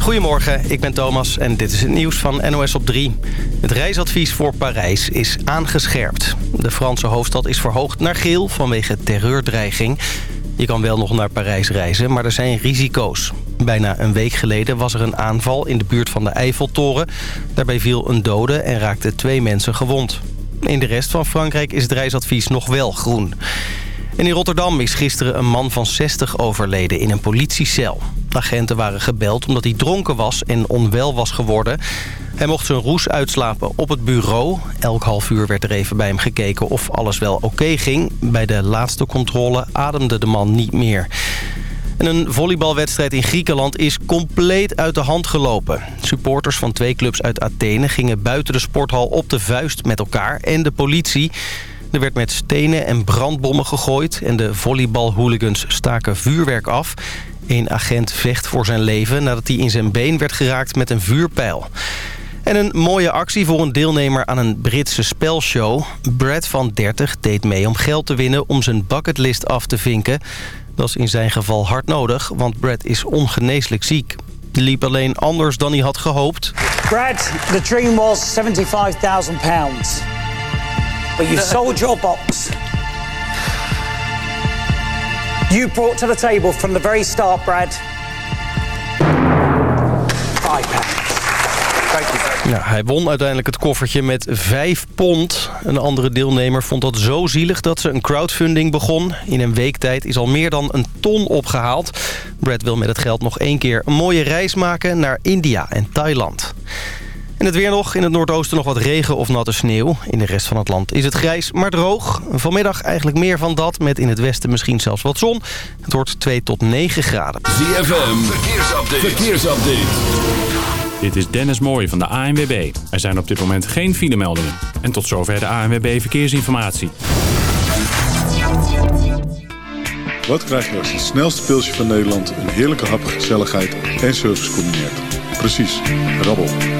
Goedemorgen, ik ben Thomas en dit is het nieuws van NOS op 3. Het reisadvies voor Parijs is aangescherpt. De Franse hoofdstad is verhoogd naar geel vanwege terreurdreiging. Je kan wel nog naar Parijs reizen, maar er zijn risico's. Bijna een week geleden was er een aanval in de buurt van de Eiffeltoren. Daarbij viel een dode en raakten twee mensen gewond. In de rest van Frankrijk is het reisadvies nog wel groen. En in Rotterdam is gisteren een man van 60 overleden in een politiecel. Agenten waren gebeld omdat hij dronken was en onwel was geworden. Hij mocht zijn roes uitslapen op het bureau. Elk half uur werd er even bij hem gekeken of alles wel oké ging. Bij de laatste controle ademde de man niet meer. En een volleybalwedstrijd in Griekenland is compleet uit de hand gelopen. Supporters van twee clubs uit Athene gingen buiten de sporthal op de vuist met elkaar en de politie. Er werd met stenen en brandbommen gegooid en de volleybalhooligans staken vuurwerk af. Een agent vecht voor zijn leven nadat hij in zijn been werd geraakt met een vuurpijl. En een mooie actie voor een deelnemer aan een Britse spelshow. Brad van 30 deed mee om geld te winnen om zijn bucketlist af te vinken. Dat is in zijn geval hard nodig, want Brad is ongeneeslijk ziek. Hij liep alleen anders dan hij had gehoopt. Brad, the dream was 75,000 pounds. But you sold your box. You brought to the table from the very start, Brad. Five pounds. Ja, hij won uiteindelijk het koffertje met 5 pond. Een andere deelnemer vond dat zo zielig dat ze een crowdfunding begon. In een week tijd is al meer dan een ton opgehaald. Brad wil met het geld nog één keer een mooie reis maken naar India en Thailand. En het weer nog. In het noordoosten nog wat regen of natte sneeuw. In de rest van het land is het grijs, maar droog. Vanmiddag eigenlijk meer van dat, met in het westen misschien zelfs wat zon. Het wordt 2 tot 9 graden. ZFM, verkeersupdate. verkeersupdate. Dit is Dennis Mooij van de ANWB. Er zijn op dit moment geen filemeldingen. En tot zover de ANWB Verkeersinformatie. Wat krijg je als het snelste pilsje van Nederland... een heerlijke hap, gezelligheid en service combineert? Precies, rabbel.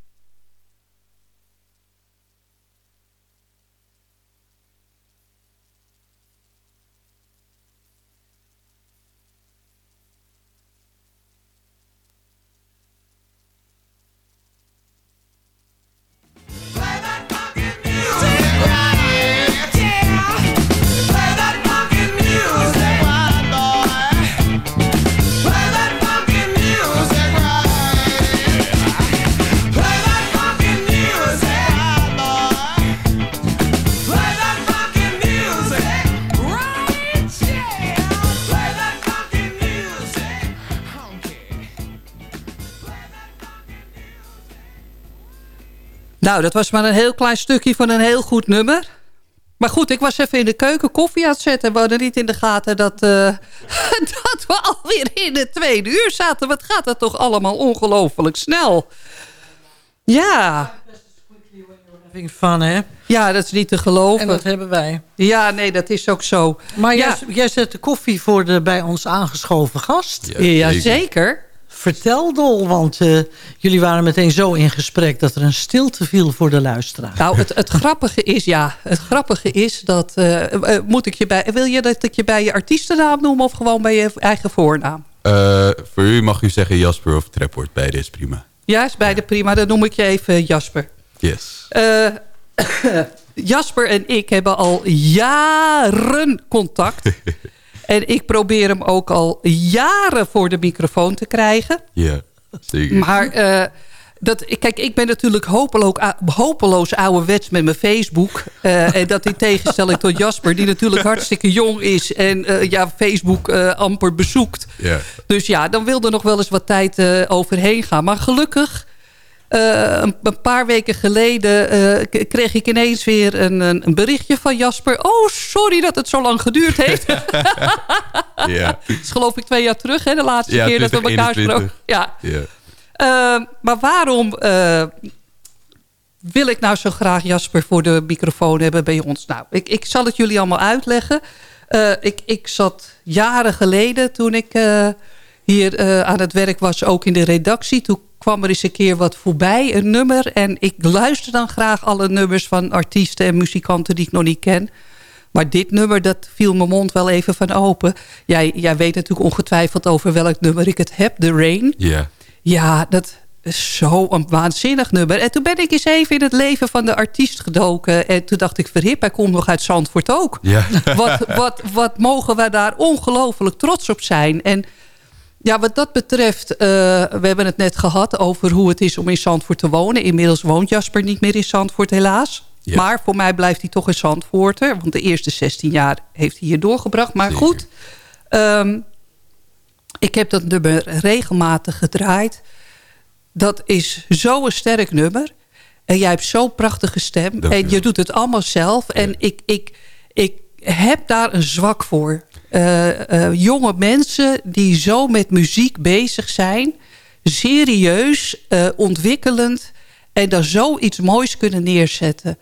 Nou, dat was maar een heel klein stukje van een heel goed nummer. Maar goed, ik was even in de keuken koffie aan het zetten. We hadden niet in de gaten dat, uh, dat we alweer in het tweede uur zaten. Wat gaat dat toch allemaal ongelooflijk snel. Ja. Van, hè? Ja, dat is niet te geloven. En dat hebben wij. Ja, nee, dat is ook zo. Maar ja. jij, jij zet de koffie voor de bij ons aangeschoven gast. Ja, ja zeker. Vertel Dol, want uh, jullie waren meteen zo in gesprek... dat er een stilte viel voor de luisteraar. Nou, het, het grappige is, ja, het grappige is dat... Uh, uh, moet ik je bij, wil je dat ik je bij je artiestennaam noem of gewoon bij je eigen voornaam? voor u mag u zeggen Jasper of Trapwoord, beide is prima. Ja, is beide ja. prima. Dan noem ik je even Jasper. Yes. Jasper en ik hebben al jaren contact... En ik probeer hem ook al jaren voor de microfoon te krijgen. Ja, zeker. Maar uh, dat, kijk, ik ben natuurlijk hopeloos, hopeloos ouderwets met mijn Facebook. Uh, en dat in tegenstelling tot Jasper, die natuurlijk hartstikke jong is... en uh, ja, Facebook amper bezoekt. Ja. Dus ja, dan wil er nog wel eens wat tijd overheen gaan. Maar gelukkig Eh, een, een, paar weken geleden uh, kreeg ik ineens weer een, een, een, berichtje van Jasper. Oh, sorry dat het zo lang geduurd heeft. ja. Dat is geloof ik twee jaar terug, hè, de laatste keer dat we elkaar spraken. Ja. ja. Uh, maar waarom wil ik nou zo graag Jasper voor de microfoon hebben bij ons? Nou, ik, ik zal het jullie allemaal uitleggen. ik, ik zat jaren geleden toen ik hier aan het werk was, ook in de redactie. Toen kwam er eens een keer wat voorbij, een nummer. En ik luister dan graag alle nummers van artiesten en muzikanten die ik nog niet ken. Maar dit nummer, dat viel mijn mond wel even van open. Jij, jij weet natuurlijk ongetwijfeld over welk nummer ik het heb, The Rain. Ja. Ja, dat is zo'n waanzinnig nummer. En toen ben ik eens even in het leven van de artiest gedoken. En toen dacht ik, verhip, hij komt nog uit Zandvoort ook. Ja. Wat, wat, wat mogen wij daar ongelooflijk trots op zijn. En ja, wat dat betreft, uh, we hebben het net gehad over hoe het is om in Zandvoort te wonen. Inmiddels woont Jasper niet meer in Zandvoort, helaas. Maar voor mij blijft hij toch in Zandvoorter. Want de eerste 16 jaar heeft hij hier doorgebracht. Maar goed, um, ik heb dat nummer regelmatig gedraaid. Dat is zo'n sterk nummer. En jij hebt zo'n prachtige stem. en je doet het allemaal zelf. En ik, ik, ik heb daar een zwak voor. Uh, uh, jonge mensen die zo met muziek bezig zijn. Serieus, uh, ontwikkelend. En daar zoiets moois kunnen neerzetten.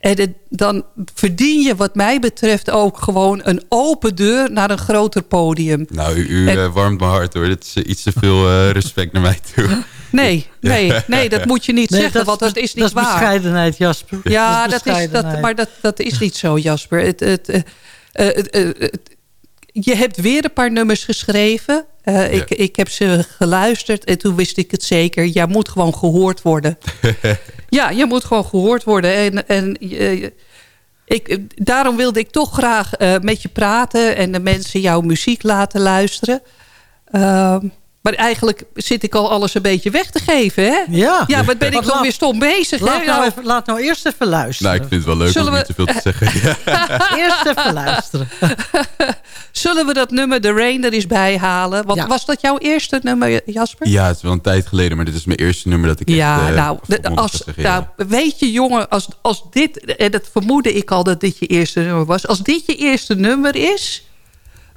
En het, dan verdien je wat mij betreft ook gewoon een open deur naar een groter podium. Nou, u, u en, warmt mijn hart hoor. Dat is iets te veel respect naar mij toe. Nee, nee, nee, dat moet je niet nee, zeggen, dat, want dat is niet dat waar. Dat is bescheidenheid, Jasper. Ja, dat is, dat, maar dat, dat is niet zo, Jasper. Het, het, het, je hebt weer een paar nummers geschreven. Uh, ik, ik heb ze geluisterd en toen wist ik het zeker. Jij moet gewoon gehoord worden. ja, je moet gewoon gehoord worden. En, en uh, ik, daarom wilde ik toch graag uh, met je praten... en de mensen jouw muziek laten luisteren. Ehm, maar eigenlijk zit ik al alles een beetje weg te geven, hè? Ja. Ja, wat ben ik dan weer stom bezig, laat hè? Nou even, laat nou eerst even luisteren. Nou, ik vind het wel leuk Zullen om we... niet te veel te zeggen. eerst even luisteren. Zullen we dat nummer The Rain er eens bij halen? Want was dat jouw eerste nummer, Jasper? Ja, het is wel een tijd geleden, maar dit is mijn eerste nummer dat ik ja, echt, nou, uh, als, nou, weet je jongen, als, als dit, en dat vermoedde ik al dat dit je eerste nummer was. Als dit je eerste nummer is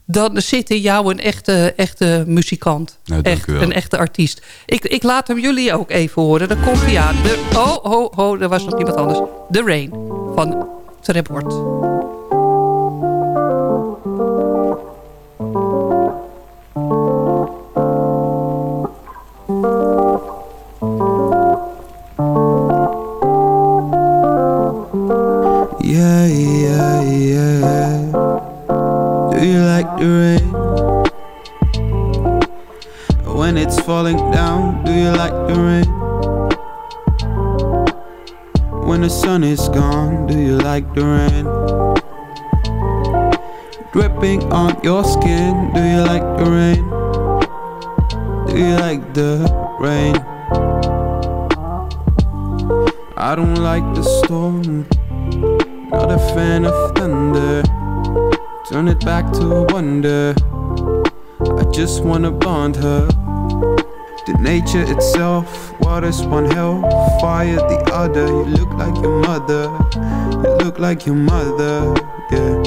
dan zit in jou een echte, echte muzikant. Nou, Echt, een echte artiest. Ik, ik laat hem jullie ook even horen. Dan komt hij aan. De, oh, ho, ho, er was nog iemand anders. The Rain van Treport. The rain? When it's falling down, do you like the rain? When the sun is gone, do you like the rain? Dripping on your skin, do you like the rain? Do you like the rain? I don't like the storm, not a fan of thunder. Turn it back to wonder. I just wanna bond her. The nature itself, water's one hell, fire the other. You look like your mother, you look like your mother, yeah.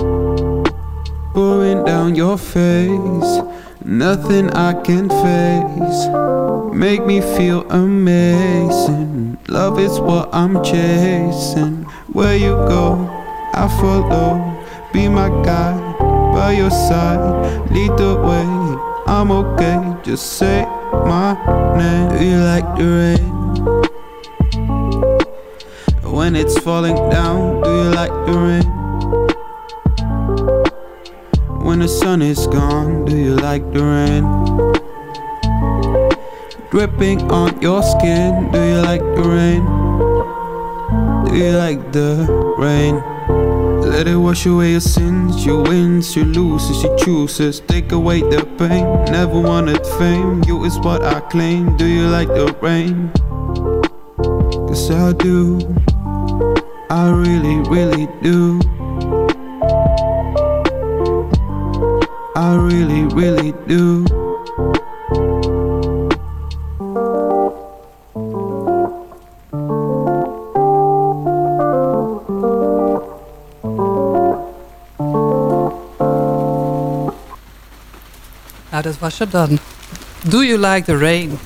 Pouring down your face, nothing I can face. Make me feel amazing. Love is what I'm chasing. Where you go, I follow. Be my guide by your side. Lead the way, I'm okay. Just say my name. Do you like the rain? When it's falling down, do you like the rain? When the sun is gone, do you like the rain? Dripping on your skin, do you like the rain? Do you like the rain? Let it wash away your sins, your wins, your loses, your chooses. Take away the pain, never wanted fame. You is what I claim. Do you like the rain? Cause I do. I really, really do. I really, really do. Nou dat was hem dan. Do You Like the Rain?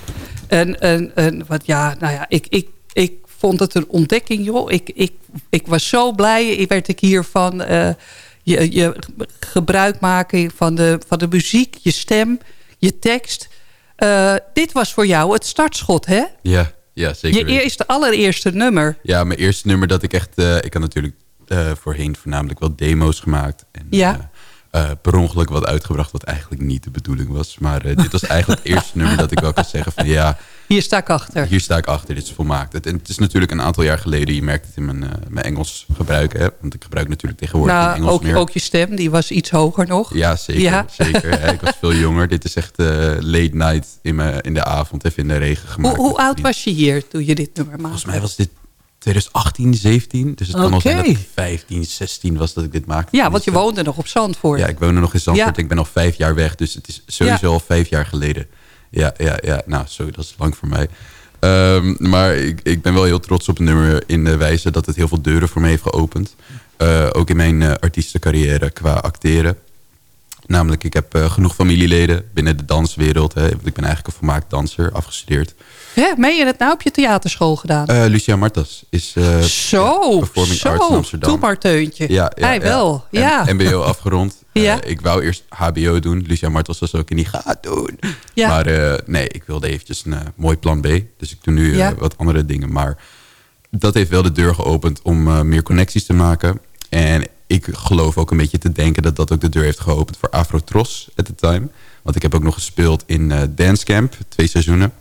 En, en, en wat, ja, nou ja, ik, ik, ik vond het een ontdekking, joh. Ik, ik, ik was zo blij, ik werd ik hiervan... Uh, je, je gebruik maken van de, van de muziek, je stem, je tekst. Uh, dit was voor jou het startschot, hè? Ja, ja zeker. Je eerste, allereerste nummer. Ja, mijn eerste nummer dat ik echt... Uh, ik had natuurlijk voorheen voornamelijk wel demo's gemaakt. En, ja. Uh, per ongeluk wat uitgebracht wat eigenlijk niet de bedoeling was. Maar uh, dit was eigenlijk het eerste nummer dat ik wel kan zeggen van ja... Hier sta ik achter. Hier sta ik achter, dit is volmaakt. Het, en het is natuurlijk een aantal jaar geleden, je merkt het in mijn, uh, mijn Engels gebruik. Hè? Want ik gebruik natuurlijk tegenwoordig nou, Engels ook, meer. ook je stem, die was iets hoger nog. Ja, zeker. Ja. zeker hè? Ik was veel jonger. Dit is echt late night in, in de avond, even in de regen gemaakt. Hoe, hoe oud was je hier toen je dit nummer maakte? Volgens mij was dit 2018, 17. Dus het kan okay. al zijn dat 15, 16 was dat ik dit maakte. Ja, want je woonde nog op Zandvoort. Ja, ik woonde nog in Zandvoort. Ja. Ik ben al vijf jaar weg. Dus het is sowieso Ja. al vijf jaar geleden. Ja, ja, ja. Nou, sorry, dat is lang voor mij. Ehm, maar ik, ik ben wel heel trots op het nummer in de wijze dat het heel veel deuren voor me heeft geopend. Eh, ook in mijn eh, artiestencarrière qua acteren. Namelijk, ik heb eh, genoeg familieleden binnen de danswereld. Hè, want ik ben eigenlijk een volmaakt danser, afgestudeerd. Hè, meen je het nou op je theaterschool gedaan? Eh, Lucia Martas is eh, zo, Performing zo. Arts in Amsterdam. Doe maar teuntje. Ja, ja, Hij ja. wel, En ja. MBO afgerond. Ja. ik wou eerst HBO doen. Lucia Martels was ook in die ga het doen. Ja. Maar nee, ik wilde eventjes een mooi plan B. Dus ik doe nu Ja. wat andere dingen. Maar dat heeft wel de deur geopend om meer connecties te maken. En ik geloof ook een beetje te denken dat dat ook de deur heeft geopend voor Afrotros at the time. Want ik heb ook nog gespeeld in eh Dance Camp, twee seizoenen.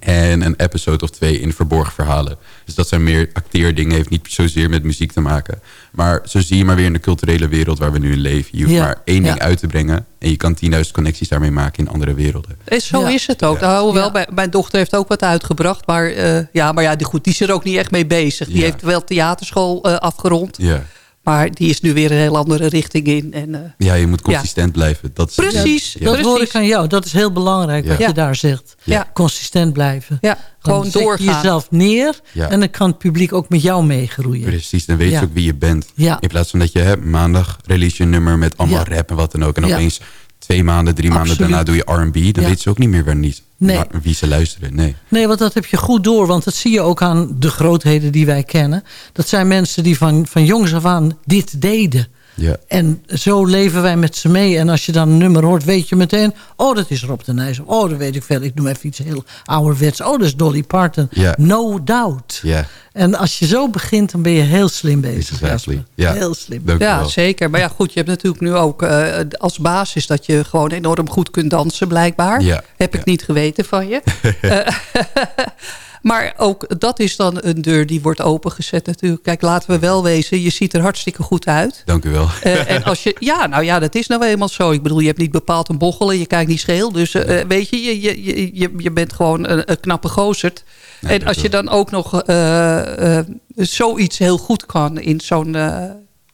En een episode of twee in Verborgen Verhalen. Dus dat zijn meer acteerdingen. Heeft niet zozeer met muziek te maken. Maar zo zie je maar weer in de culturele wereld waar we nu in leven. Je hoeft Ja, maar één ding ja. uit te brengen. En je kan 10.000 connecties daarmee maken in andere werelden. Eh, Zo Ja. is het ook. Ja. Hoewel, Ja. mijn, mijn dochter heeft ook wat uitgebracht. Maar, eh, ja, maar ja, die, goed, die is er ook niet echt mee bezig. Die Ja. heeft wel theaterschool eh, afgerond. Ja. Maar die is nu weer een heel andere richting in. En, eh, ja, je moet consistent blijven. Dat is, Precies. Ja. Dat Precies. hoor ik aan jou. Dat is heel belangrijk Ja. wat Ja. je daar zegt. Ja. Consistent blijven. ja, Dan gewoon je doorgaan. jezelf neer Ja. en dan kan het publiek ook met jou meegroeien. Precies, dan weet Ja. je ook wie je bent. Ja. In plaats van dat je hè, maandag release je nummer met allemaal Ja. rap en wat dan ook. En Ja. opeens twee maanden, drie maanden daarna doe je R&B. Dan Ja. weten ze ook niet meer waar niet, Nee. waar- wie ze luisteren. Nee. Nee, want dat heb je goed door. Want dat zie je ook aan de grootheden die wij kennen. Dat zijn mensen die van, van jongs af aan dit deden. Ja. En zo leven wij met ze mee. En als je dan een nummer hoort, weet je meteen... oh, dat is Rob de Nijs. Oh, dat weet ik veel. Ik noem even iets heel ouderwets. Oh, dat is Dolly Parton. Ja. No doubt. Ja. En als je zo begint, dan ben je heel slim bezig. Exactly. Ja. Heel slim. Ja, zeker. Maar ja, goed, je hebt natuurlijk nu ook eh, als basis... dat je gewoon enorm goed kunt dansen, blijkbaar. Ja, Heb ik niet geweten van je. Maar ook dat is dan een deur die wordt opengezet natuurlijk. Kijk, laten we wel wezen, je ziet er hartstikke goed uit. Dank u wel. Eh, en als je, ja, nou ja, dat is nou eenmaal zo. Ik bedoel, je hebt niet bepaald een bochel en je kijkt niet scheel. Dus eh, weet je, je, je, je, je bent gewoon een, een knappe gozerd. Ja, en als je dan ook nog eh, zoiets heel goed kan in zo'n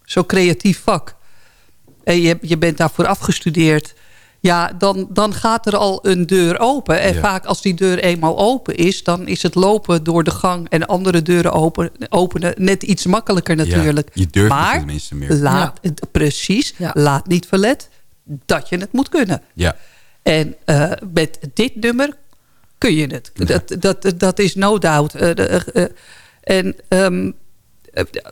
zo'n creatief vak. En je, je bent daarvoor afgestudeerd. Ja, dan, dan gaat er al een deur open. En Ja. vaak als die deur eenmaal open is... dan is het lopen door de gang en andere deuren open, openen... net iets makkelijker natuurlijk. je durft het maar tenminste meer. Laat, Precies, Ja. laat niet verlet dat je het moet kunnen. Ja. En eh, met dit nummer kun je het. Ja. Dat, dat, dat is no doubt. Eh, eh, en ehm, eh,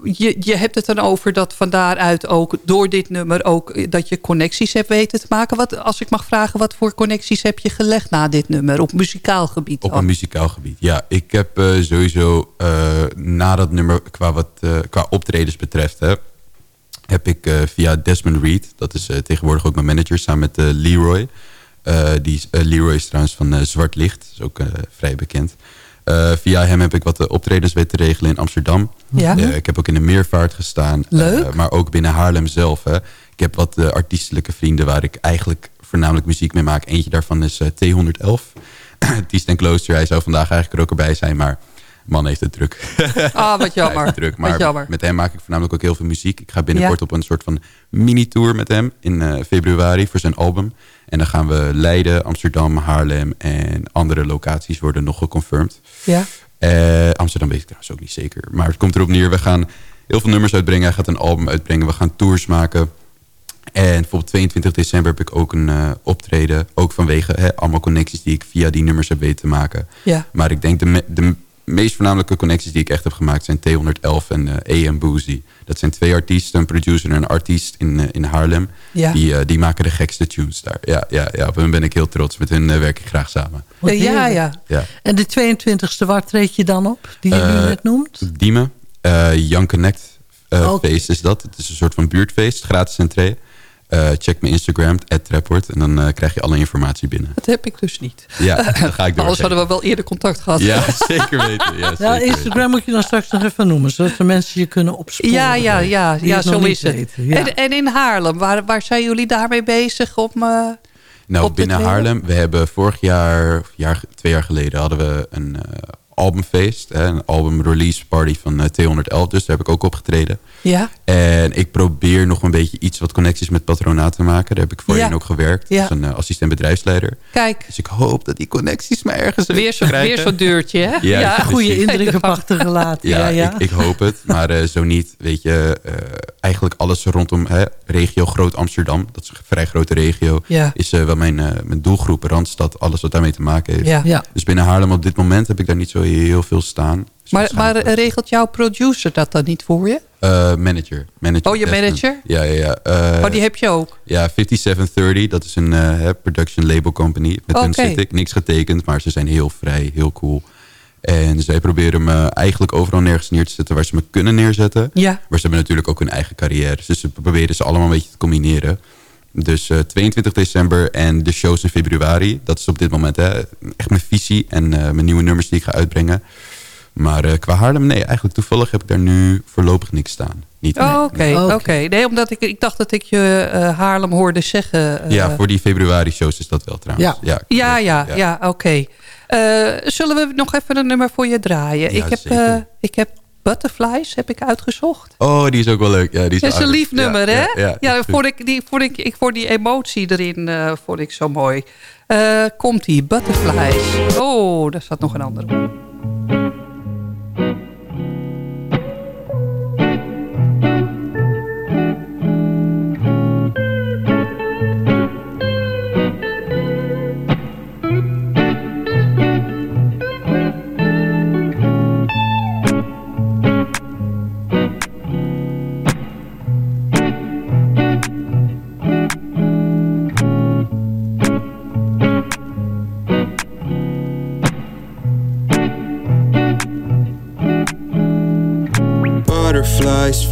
je, je hebt het dan over dat van daaruit ook door dit nummer ook eh, dat je connecties hebt weten te maken. Wat, als ik mag vragen, wat voor connecties heb je gelegd na dit nummer op muzikaal gebied? Op een muzikaal gebied. Ja, ik heb eh, sowieso eh, na dat nummer, qua, wat, eh, qua optredens betreft... Hè, heb ik eh, via Desmond Reed, dat is eh, tegenwoordig ook mijn manager... samen met eh, Leroy. Eh, die, eh, Leroy is trouwens van eh, Zwart Licht, is ook eh, vrij bekend. Eh, via hem heb ik wat eh, optredens weten te regelen in Amsterdam. Ja. Eh, ik heb ook in de Meervaart gestaan. Leuk. Maar ook binnen Haarlem zelf. Hè. Ik heb wat artiestelijke vrienden waar ik eigenlijk voornamelijk muziek mee maak. Eentje daarvan is eh, T111. Ties ten Klooster. Hij zou vandaag eigenlijk er ook erbij zijn, maar man heeft het druk. Ah, wat jammer. het druk. Maar jammer. met hem maak ik voornamelijk ook heel veel muziek. Ik ga binnenkort op een soort van mini-tour met hem in februari voor zijn album. En dan gaan we Leiden, Amsterdam, Haarlem en andere locaties worden nog geconfirmed. Ja. Eh, Amsterdam weet ik trouwens ook niet zeker. Maar het komt erop neer, we gaan heel veel nummers uitbrengen. Hij gaat een album uitbrengen, we gaan tours maken. En bijvoorbeeld 22 december heb ik ook een eh, optreden. Ook vanwege hè, allemaal connecties die ik via die nummers heb weten te maken. Ja. Maar ik denk de, de meest voornamelijke connecties die ik echt heb gemaakt... zijn T111 en eh AM Boozy. Dat zijn twee artiesten, een producer en een artiest in, eh, in Haarlem. Ja. Die, eh, die maken de gekste tunes daar. Ja, ja, ja, op hun ben ik heel trots. Met hun werk ik graag samen. Ja, ja. Ja. En de 22e, waar treed je dan op? Die je nu net noemt? Diemen, eh Young Connect eh, Oké. feest is dat. Het is een soort van buurtfeest, gratis entree. Eh, check mijn Instagram, @trapwoord en dan eh, krijg je alle informatie binnen. Dat heb ik dus niet. Ja, dan ga ik door. Anders hadden we wel eerder contact gehad. Ja, zeker weten. Ja, Ja, zeker weten. Instagram moet je dan straks nog even noemen. Zodat de mensen je kunnen opsporen. Ja, ja, ja, ja zo is het. ja. En, en in Haarlem, waar, waar zijn jullie daarmee bezig? Om, eh, Nou, op binnen? Haarlem, we hebben vorig jaar, of jaar, twee jaar geleden, hadden we een eh, albumfeest. Hè, een album release party van eh, 211, dus daar heb ik ook opgetreden. ja? En ik probeer nog een beetje iets wat connecties met patronaat te maken. Daar heb ik voorheen Ja. ook gewerkt. Ja. Als een eh, assistent bedrijfsleider. Kijk, Dus ik hoop dat die connecties mij ergens weer zo'n krijgen. weer zo'n deurtje, hè? Ja, Goede precies. indruk op achtergelaten. Ja, Ja, ja. Ik, ik hoop het. Maar eh, zo niet, weet je, eh, eigenlijk alles rondom hè, regio Groot Amsterdam, dat is een vrij grote regio, Ja. is eh, wel mijn, eh, mijn doelgroep, Randstad, alles wat daarmee te maken heeft. Ja. Ja. Dus binnen Haarlem op dit moment heb ik daar niet zo heel veel staan. Maar, maar regelt jouw producer dat dan niet voor je? Eh, manager. manager. Oh, je Desmond. manager? Ja, ja, ja. Oh, die heb je ook? Ja, 5730, dat is een eh, production label company. Met Oké. zit ik. Niks getekend, maar ze zijn heel vrij, heel cool. En zij proberen me eigenlijk overal nergens neer te zetten waar ze me kunnen neerzetten. Ja. Maar ze hebben natuurlijk ook hun eigen carrière. Dus ze proberen ze allemaal een beetje te combineren. Dus eh, 22 december en de shows in februari. Dat is op dit moment hè, echt mijn visie en eh, mijn nieuwe nummers die ik ga uitbrengen. Maar eh, qua Haarlem, nee, eigenlijk toevallig heb ik daar nu voorlopig niks staan. Niet, nee. Oh, oké, Oké. oké. Nee, omdat ik, ik dacht dat ik je eh, Haarlem hoorde zeggen. eh, Ja, voor die februari shows is dat wel trouwens. Ja. Ja, ja, ja, oké. Eh, zullen we nog even een nummer voor je draaien? Ja, ik, heb, eh, ik heb Butterflies heb ik uitgezocht. Oh, die is ook wel leuk. Ja, die is Dat is een lief nummer, Ja, hè? Ja, vond ik, die, vond ik, ik vond die emotie erin eh, vond ik zo mooi. Eh, komt die Butterflies. Oh, daar staat nog een andere.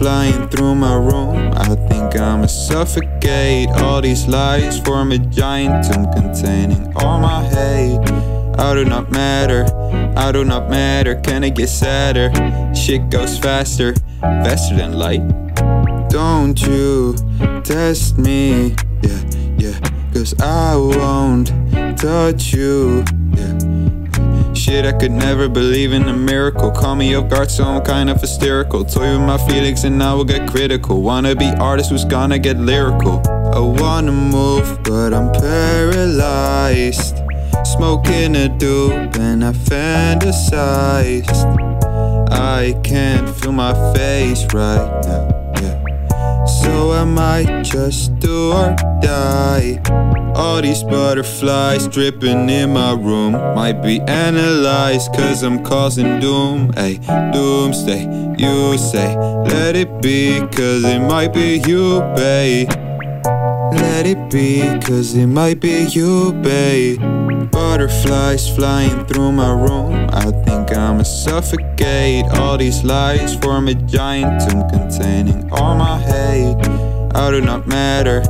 Flying through my room. I think I'ma suffocate. All these lies form a giant tomb containing all my hate. I do not matter, I do not matter. Can it get sadder? Shit goes faster, faster than light. Don't you test me, yeah, yeah. Cause I won't touch you, yeah. Shit, I could never believe in a miracle. Call me off guard, so I'm kind of hysterical. Toy with my feelings and I will get critical. Wanna be artist who's gonna get lyrical. I wanna move, but I'm paralyzed. Smoking a dope and I fantasized. I can't feel my face right now. So I might just do or die. All these butterflies dripping in my room might be analyzed, cause I'm causing doom. Ay, doomsday, you say, let it be, cause it might be you, babe. Let it be, cause it might be you, babe. Butterflies flying through my room. I think I'ma suffocate. All these lies form a giant tomb containing all my hate. I do not matter,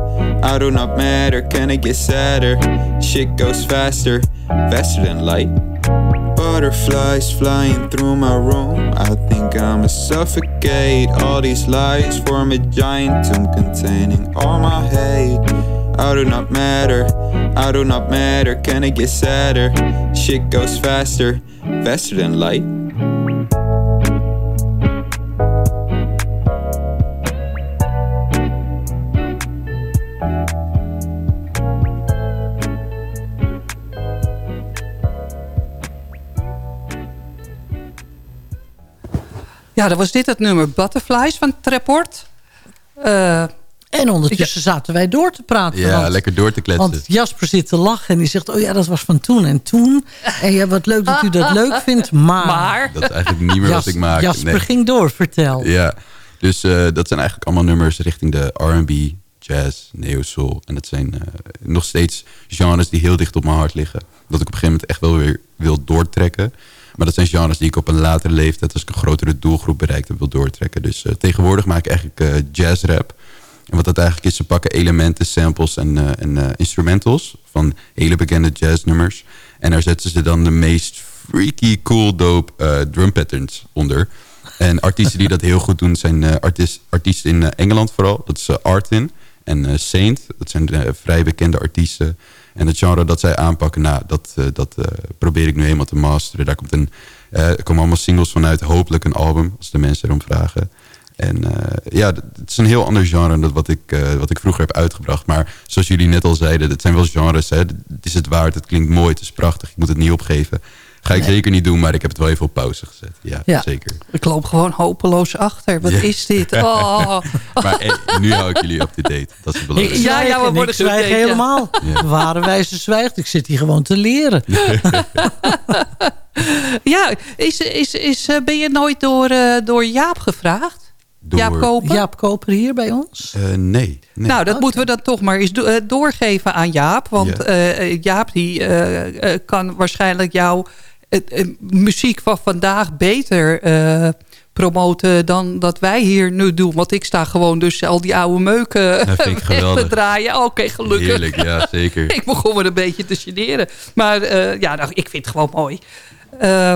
I do not matter. Can it get sadder? Shit goes faster, faster than light. Butterflies flying through my room. I think I'ma suffocate. All these lies form a giant tomb containing all my hate. I do not matter, I do not matter. Can it get sadder? Shit goes faster, faster than light. Ja, dan was dit het nummer Butterflies van Traport. Eh, En ondertussen zaten wij door te praten. Ja, want, lekker door te kletsen. Want Jasper zit te lachen en die zegt... oh ja, dat was van toen en toen. En ja, wat leuk dat u dat leuk vindt, maar... Maar? Dat is eigenlijk niet meer Jas- wat ik maak. Jasper Nee. ging door, vertel. Ja, dus eh, dat zijn eigenlijk allemaal nummers richting de R&B, jazz, neo-soul. En dat zijn eh, nog steeds genres die heel dicht op mijn hart liggen. Dat ik op een gegeven moment echt wel weer wil doortrekken. Maar dat zijn genres die ik op een latere leeftijd... als ik een grotere doelgroep bereikt heb, wil doortrekken. Dus eh, tegenwoordig maak ik eigenlijk eh, jazzrap. En wat dat eigenlijk is, ze pakken elementen, samples en, eh, en instrumentals... van hele bekende jazznummers. En daar zetten ze dan de meest freaky, cool, dope drum patterns onder... En artiesten die dat heel goed doen zijn artiest, artiesten in Engeland vooral. Dat is Artin en Saint. Dat zijn vrij bekende artiesten. En het genre dat zij aanpakken, nou, dat, eh, dat eh, probeer ik nu helemaal te masteren. Daar komt een, eh, er komen allemaal singles vanuit. Hopelijk een album, als de mensen erom vragen. En ja, het is een heel ander genre dan wat ik, wat ik vroeger heb uitgebracht. Maar zoals jullie net al zeiden, het zijn wel genres. Hè. Het is het waard, het klinkt mooi, het is prachtig. Ik moet het niet opgeven. Ga ik Nee. zeker niet doen, maar ik heb het wel even op pauze gezet. Ja, Ja. zeker. Ik loop gewoon hopeloos achter. Wat Ja. is dit? Oh. Maar nu hou ik jullie up to date. Dat is het belangrijkste. Ja, ja, we En worden ik zwijg geüpdate, ja. helemaal. Ja. De ware wijze zwijgt. Ik zit hier gewoon te leren. Ja, is, is, is, eh, ben je nooit door, eh, door Jaap gevraagd? Door- Jaap Koper? Jaap Koper hier bij ons? Eh, nee, nee. Nou, dat moeten we dan toch maar eens do- doorgeven aan Jaap. Want Ja. eh, Jaap die, kan waarschijnlijk jouw eh, muziek van vandaag beter eh, promoten dan dat wij hier nu doen. Want ik sta gewoon dus al die oude meuken te draaien. Oké, gelukkig. Heerlijk, ja, zeker. ik begon me een beetje te generen. Maar eh, ja, nou, ik vind het gewoon mooi. Eh,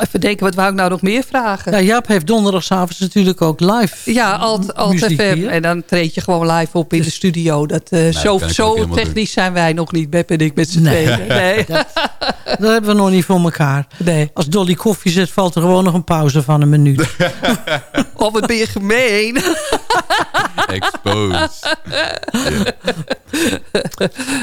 even denken, wat wou ik nou nog meer vragen? Ja, Jaap heeft donderdagavond natuurlijk ook live Ja, Alt, Alt muziek FM. hier. En dan treed je gewoon live op in de studio. Dat, eh, zo zo technisch zijn wij nog niet, Beb en ik met z'n Nee. tweeën. Nee. Dat hebben we nog niet voor elkaar. nee. Als Dolly koffie zet, valt er gewoon nog een pauze van een minuut. Oh, wat ben je gemeen. Exposed.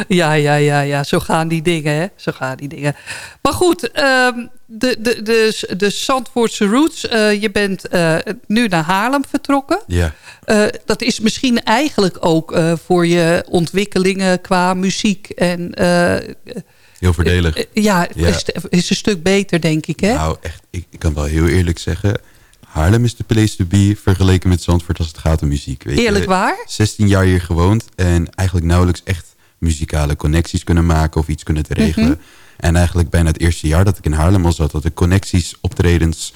ja, ja, ja, ja. Zo gaan die dingen, hè. Zo gaan die dingen. Maar goed, ehm, de, de, de, de Zandvoortse Roots. eh, je bent eh, nu naar Haarlem vertrokken. Ja, Eh, dat is misschien eigenlijk ook voor je ontwikkelingen qua muziek en... heel voordelig. ja, Ja. Is, is een stuk beter, denk ik, hè? Nou, echt, ik, ik kan wel heel eerlijk zeggen... Haarlem is de place to be vergeleken met Zandvoort als het gaat om muziek. Weet je. Eerlijk waar? 16 jaar hier gewoond en eigenlijk nauwelijks echt muzikale connecties kunnen maken of iets kunnen te regelen. Mhm. En eigenlijk bijna het eerste jaar dat ik in Haarlem al zat, had ik connecties, optredens,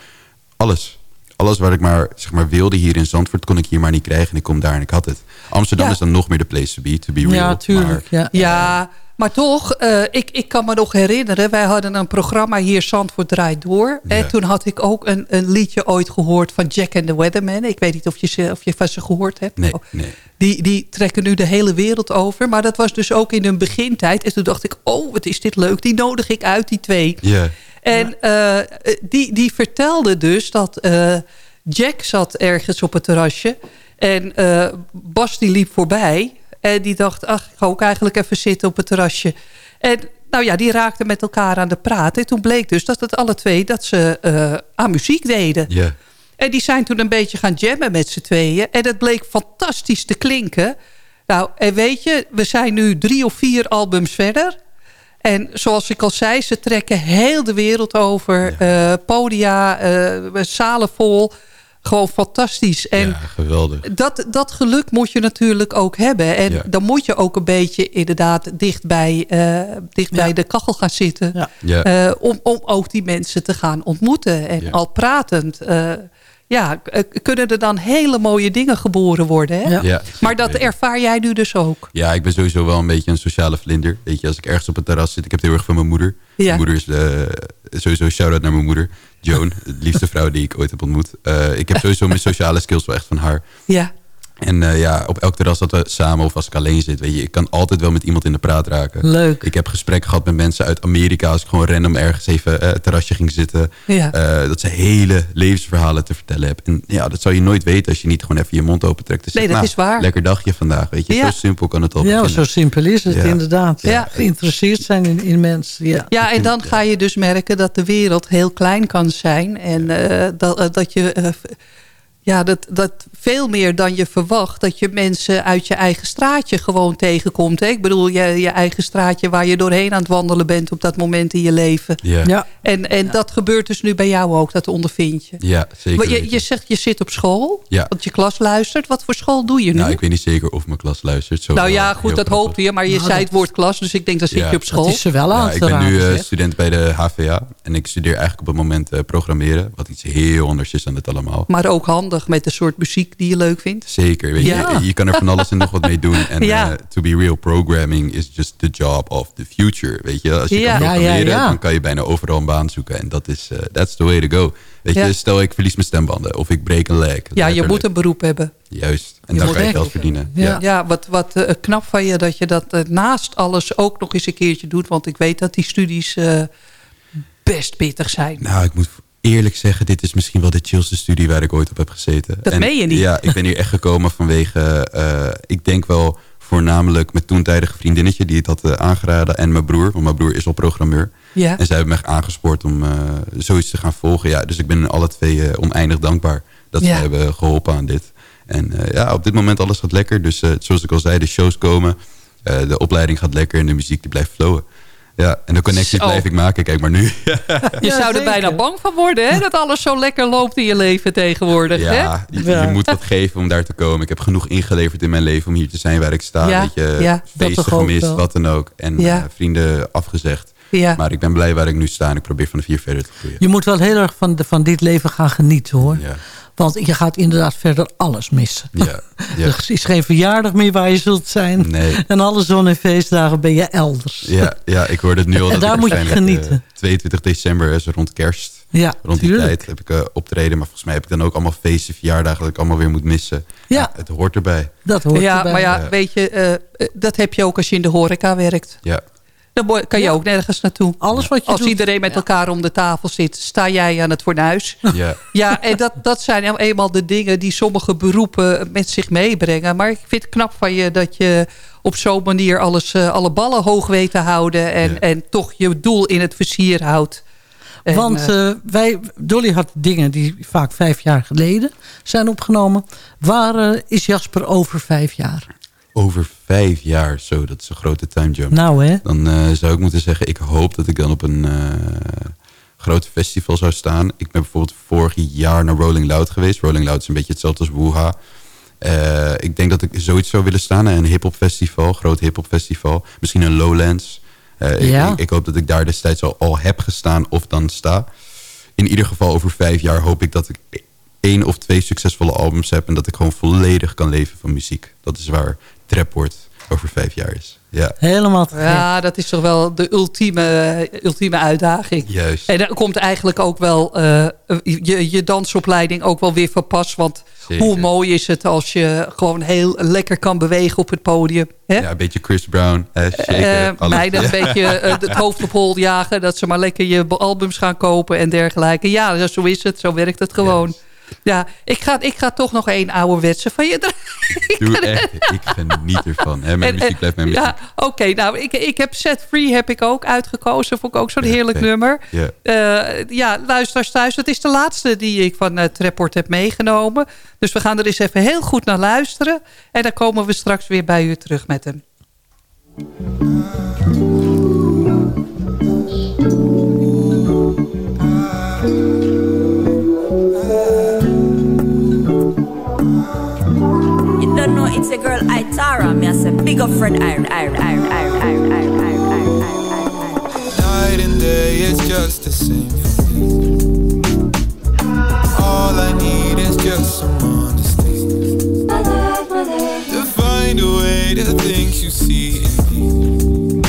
alles. Alles wat ik maar, zeg maar wilde hier in Zandvoort kon ik hier maar niet krijgen en ik kom daar en ik had het. Amsterdam Ja. is dan nog meer de place to be, to be real. Ja, tuurlijk. maar- Ja. Ja, maar toch, eh, ik, ik kan me nog herinneren... wij hadden een programma hier, Zandvoort Draait Door. Ja. En toen had ik ook een, een liedje ooit gehoord van Jack and the Weatherman. Ik weet niet of je, ze, of je van ze gehoord hebt. Nee, Oh. nee. Die, die trekken nu de hele wereld over. Maar dat was dus ook in hun begintijd. En toen dacht ik, oh, wat is dit leuk. Die nodig ik uit, die twee. Ja, En eh, die, die vertelde dus dat eh, Jack zat ergens op het terrasje. En eh, Bas die liep voorbij. En die dacht, ach, ik ga ook eigenlijk even zitten op het terrasje. En nou ja, die raakten met elkaar aan de praat. En toen bleek dus dat het alle twee dat ze eh, aan muziek deden. ja. En die zijn toen een beetje gaan jammen met z'n tweeën. En het bleek fantastisch te klinken. Nou, en weet je, we zijn nu drie of vier albums verder. En zoals ik al zei, ze trekken heel de wereld over. Eh, podia, eh, zalen vol. Gewoon fantastisch. En ja, geweldig. dat, dat geluk moet je natuurlijk ook hebben. En Ja. dan moet je ook een beetje inderdaad dicht bij, eh, dicht bij de kachel gaan zitten. Ja. Ja. Eh, om, om ook die mensen te gaan ontmoeten. En Ja. al pratend, eh, ja, k- kunnen er dan hele mooie dingen geboren worden. Hè? Ja. Ja, Maar dat ervaar jij nu dus ook. Ja, ik ben sowieso wel een beetje een sociale vlinder. Weet je, als ik ergens op het terras zit, ik heb het heel erg van mijn moeder. Ja. Mijn moeder is de, sowieso shout-out naar mijn moeder. Joan, de liefste vrouw die ik ooit heb ontmoet. Eh, ik heb sowieso mijn sociale skills wel echt van haar. Ja, En eh, ja, op elk terras dat we samen of als ik alleen zit, weet je, ik kan altijd wel met iemand in de praat raken. Leuk. Ik heb gesprekken gehad met mensen uit Amerika als ik gewoon random ergens even eh, het terrasje ging zitten. Ja. Eh, dat ze hele levensverhalen te vertellen hebben. En ja, dat zou je nooit weten als je niet gewoon even je mond opentrekt. Dus Nee, dat is waar. Lekker dagje vandaag, weet je. Ja. Zo simpel kan het al Ja, beginnen. zo simpel is het Ja. inderdaad. Ja. Geïnteresseerd zijn in, in mensen. Ja. ja en dan ga je dus merken dat de wereld heel klein kan zijn. En dat, dat je... eh, ja, dat, dat veel meer dan je verwacht... dat je mensen uit je eigen straatje gewoon tegenkomt. Hè? Ik bedoel, je, je eigen straatje waar je doorheen aan het wandelen bent... op dat moment in je leven. Ja, ja. En, en dat gebeurt dus nu bij jou ook, dat ondervind je. ja zeker Maar je, je zegt, je zit op school, Ja. want je klas luistert. Wat voor school doe je nu? Nou, ik weet niet zeker of mijn klas luistert. Zo nou ja, heel goed, dat hoopte je. Maar je Nou, zei dat- het woord klas, dus ik denk, dan zit Ja, je op school. Dat is ze wel aan Ja, ik ben nu eh, zeg. student bij de HVA. En ik studeer eigenlijk op het moment eh, programmeren. Wat iets heel anders is dan het allemaal. Maar ook handig met de soort muziek die je leuk vindt. Zeker. Weet Ja. je, je kan er van alles en nog wat mee doen. En Ja. eh, to be real, programming is just the job of the future. Weet je, als je Ja. kan programmeren, dan kan je bijna overal een baan zoeken. En dat is, eh, that's the way to go. Weet je, stel ik verlies mijn stembanden of ik breek een leg. Ja, je moet een beroep hebben. Juist. En Je dan kan je geld verdienen. Ja. Wat, wat eh, knap van je dat je dat naast alles ook nog eens een keertje doet. Want ik weet dat die studies best pittig zijn. Nou, ik moet eerlijk zeggen, dit is misschien wel de chillste studie waar ik ooit op heb gezeten. Dat En meen je niet. Ja, ik ben hier echt gekomen vanwege, eh, ik denk wel voornamelijk mijn toentijdige vriendinnetje die het had eh, aangeraden. En mijn broer, want mijn broer is al programmeur. Ja. En zij hebben me aangespoord om eh, zoiets te gaan volgen. Ja, dus ik ben alle twee oneindig dankbaar dat Ja. ze hebben geholpen aan dit. En ja, op dit moment alles gaat lekker. Dus zoals ik al zei, de shows komen. de opleiding gaat lekker en de muziek die blijft flowen. Ja, en de connectie Zo. blijf ik maken. Kijk maar nu. Je Ja, zou er zeker. bijna bang van worden, hè? Dat alles zo lekker loopt in je leven tegenwoordig, hè? Ja, je, Ja. je moet wat geven om daar te komen. Ik heb genoeg ingeleverd in mijn leven om hier te zijn waar ik sta. Ja, Weet je, feesten gemist, wat dan ook. En Ja. eh, vrienden afgezegd. Ja. Maar ik ben blij waar ik nu sta en ik probeer vanaf hier verder te groeien. Je moet wel heel erg van, de, van dit leven gaan genieten hoor. Ja, Want je gaat inderdaad verder alles missen. ja, ja. Er is geen verjaardag meer waar je zult zijn. Nee. En alle zon- en feestdagen ben je elders. Ja, ja, ik hoorde het nu al. En dat daar ik moet je eh, genieten. 22 december is rond kerst. Ja, Rond die tuurlijk. tijd heb ik eh, optreden. Maar volgens mij heb ik dan ook allemaal feesten, verjaardagen... dat ik allemaal weer moet missen. Ja. het hoort erbij. Dat hoort ja, erbij. maar ja, Ja. weet je, eh, eh, dat heb je ook als je in de horeca werkt. Ja, Dan kan je Ja. ook nergens naartoe. Alles wat je Als doet. iedereen met elkaar om de tafel zit, sta jij aan het fornuis. ja. Ja, en dat, dat zijn nou eenmaal de dingen die sommige beroepen met zich meebrengen. Maar ik vind het knap van je dat je op zo'n manier alles, eh, alle ballen hoog weet te houden. En, Ja. en toch je doel in het versier houdt. En, Want eh, eh, wij, Dolly had dingen die vaak vijf jaar geleden zijn opgenomen. Waar is Jasper over vijf jaar? Over vijf jaar zo, dat is een grote time jump. Nou hè? Dan eh, zou ik moeten zeggen, ik hoop dat ik dan op een eh groot festival zou staan. Ik ben bijvoorbeeld vorig jaar naar Rolling Loud geweest. Rolling Loud is een beetje hetzelfde als Wuha. Eh, ik denk dat ik zoiets zou willen staan. Een hip-hop festival, groot hip-hop festival. Misschien een Lowlands. Ik- Ja. ik, ik hoop dat ik daar destijds al, al heb gestaan of dan sta. In ieder geval over vijf jaar hoop ik dat ik één of twee succesvolle albums heb. En dat ik gewoon volledig kan leven van muziek. Dat is waar trap wordt over vijf jaar is. Ja, Helemaal te ja, dat is toch wel de ultieme, ultieme uitdaging. juist. En dan komt eigenlijk ook wel eh, je, je dansopleiding ook wel weer van pas. Want Zeker. hoe mooi is het als je gewoon heel lekker kan bewegen op het podium. Hè? Ja, een beetje Chris Brown. Hè, shaken, Eh, Ja. een beetje eh, het hoofd op hol jagen. Dat ze maar lekker je albums gaan kopen en dergelijke. Ja, zo is het. Zo werkt het gewoon. Yes. Ja, ik ga, ik ga toch nog één ouderwetse van je draaien. Doe echt. Ik geniet ervan. Hè, mijn En- muziek en- blijft mijn muziek. Ja, oké. nou, ik, ik heb Set Free heb ik ook uitgekozen. Vond ik ook zo'n heerlijk nummer. Ja. Eh, ja, luisteraars thuis. Dat is de laatste die ik van het Traport heb meegenomen. Dus we gaan er eens even heel goed naar luisteren. En dan komen we straks weer bij u terug met hem. It's a girl Itara. Me I say big up friend Iron, Iron, Iron, Iron, Iron, Iron, Iron, Iron, Iron, Iron, Iron. Night and day is just the same. All I need is just some honesty. To find a way to think you see in me.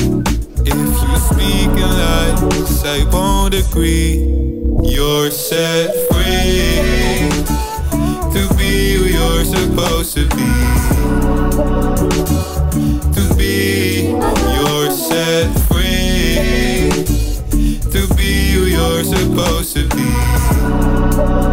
If you speak in lies, I won't agree. You're set free to be who you're supposed to be. To be, you're set free to be who you're supposed to be.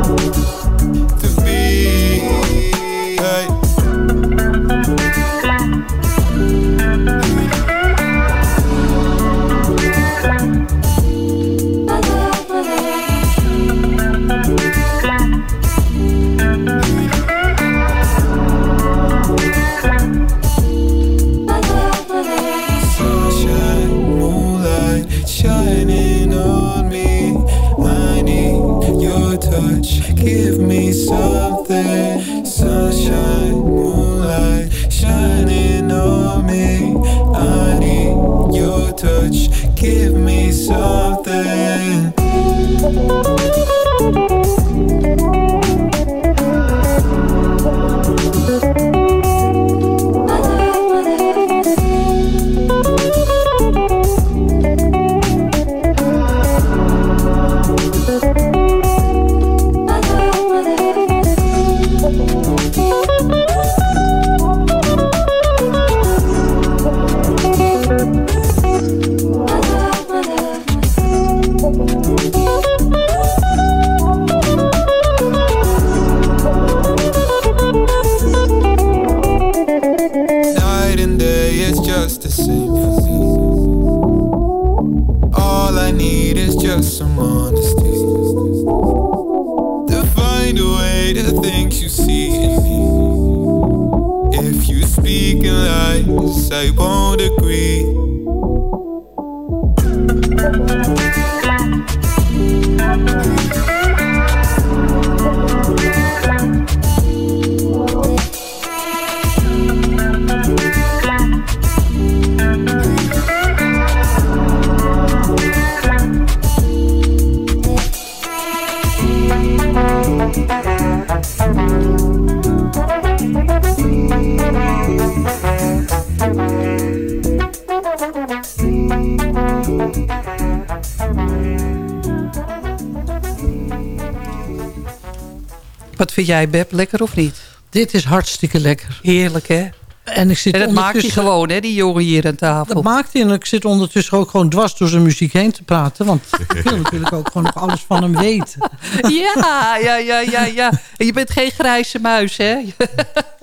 Wat vind jij, Beb? Lekker of niet? Dit is hartstikke lekker. Heerlijk, hè? En, ik zit En dat maakt hij ondertussen- gewoon, hè, die jongen hier aan tafel. Dat maakt hij en ik zit ondertussen ook gewoon dwars door zijn muziek heen te praten. Want ik wil natuurlijk ook gewoon nog alles van hem weten. Ja, ja, ja, ja, ja. En je bent geen grijze muis, hè?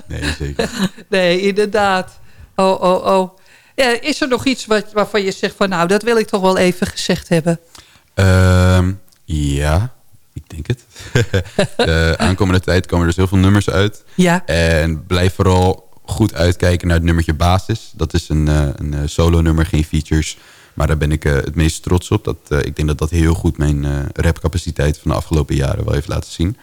Nee, zeker. Nee, inderdaad. Oh, oh, oh. Ja, is er nog iets wat, waarvan je zegt van... nou, dat wil ik toch wel even gezegd hebben? Ehm, ja, ik denk het. De aankomende tijd komen er dus heel veel nummers uit. Ja. En blijf vooral goed uitkijken naar het nummertje Basis. Dat is een, eh, een eh, solo nummer, geen features. Maar daar ben ik eh, het meest trots op. Dat, eh, ik denk dat dat heel goed mijn eh, rapcapaciteit van de afgelopen jaren wel heeft laten zien.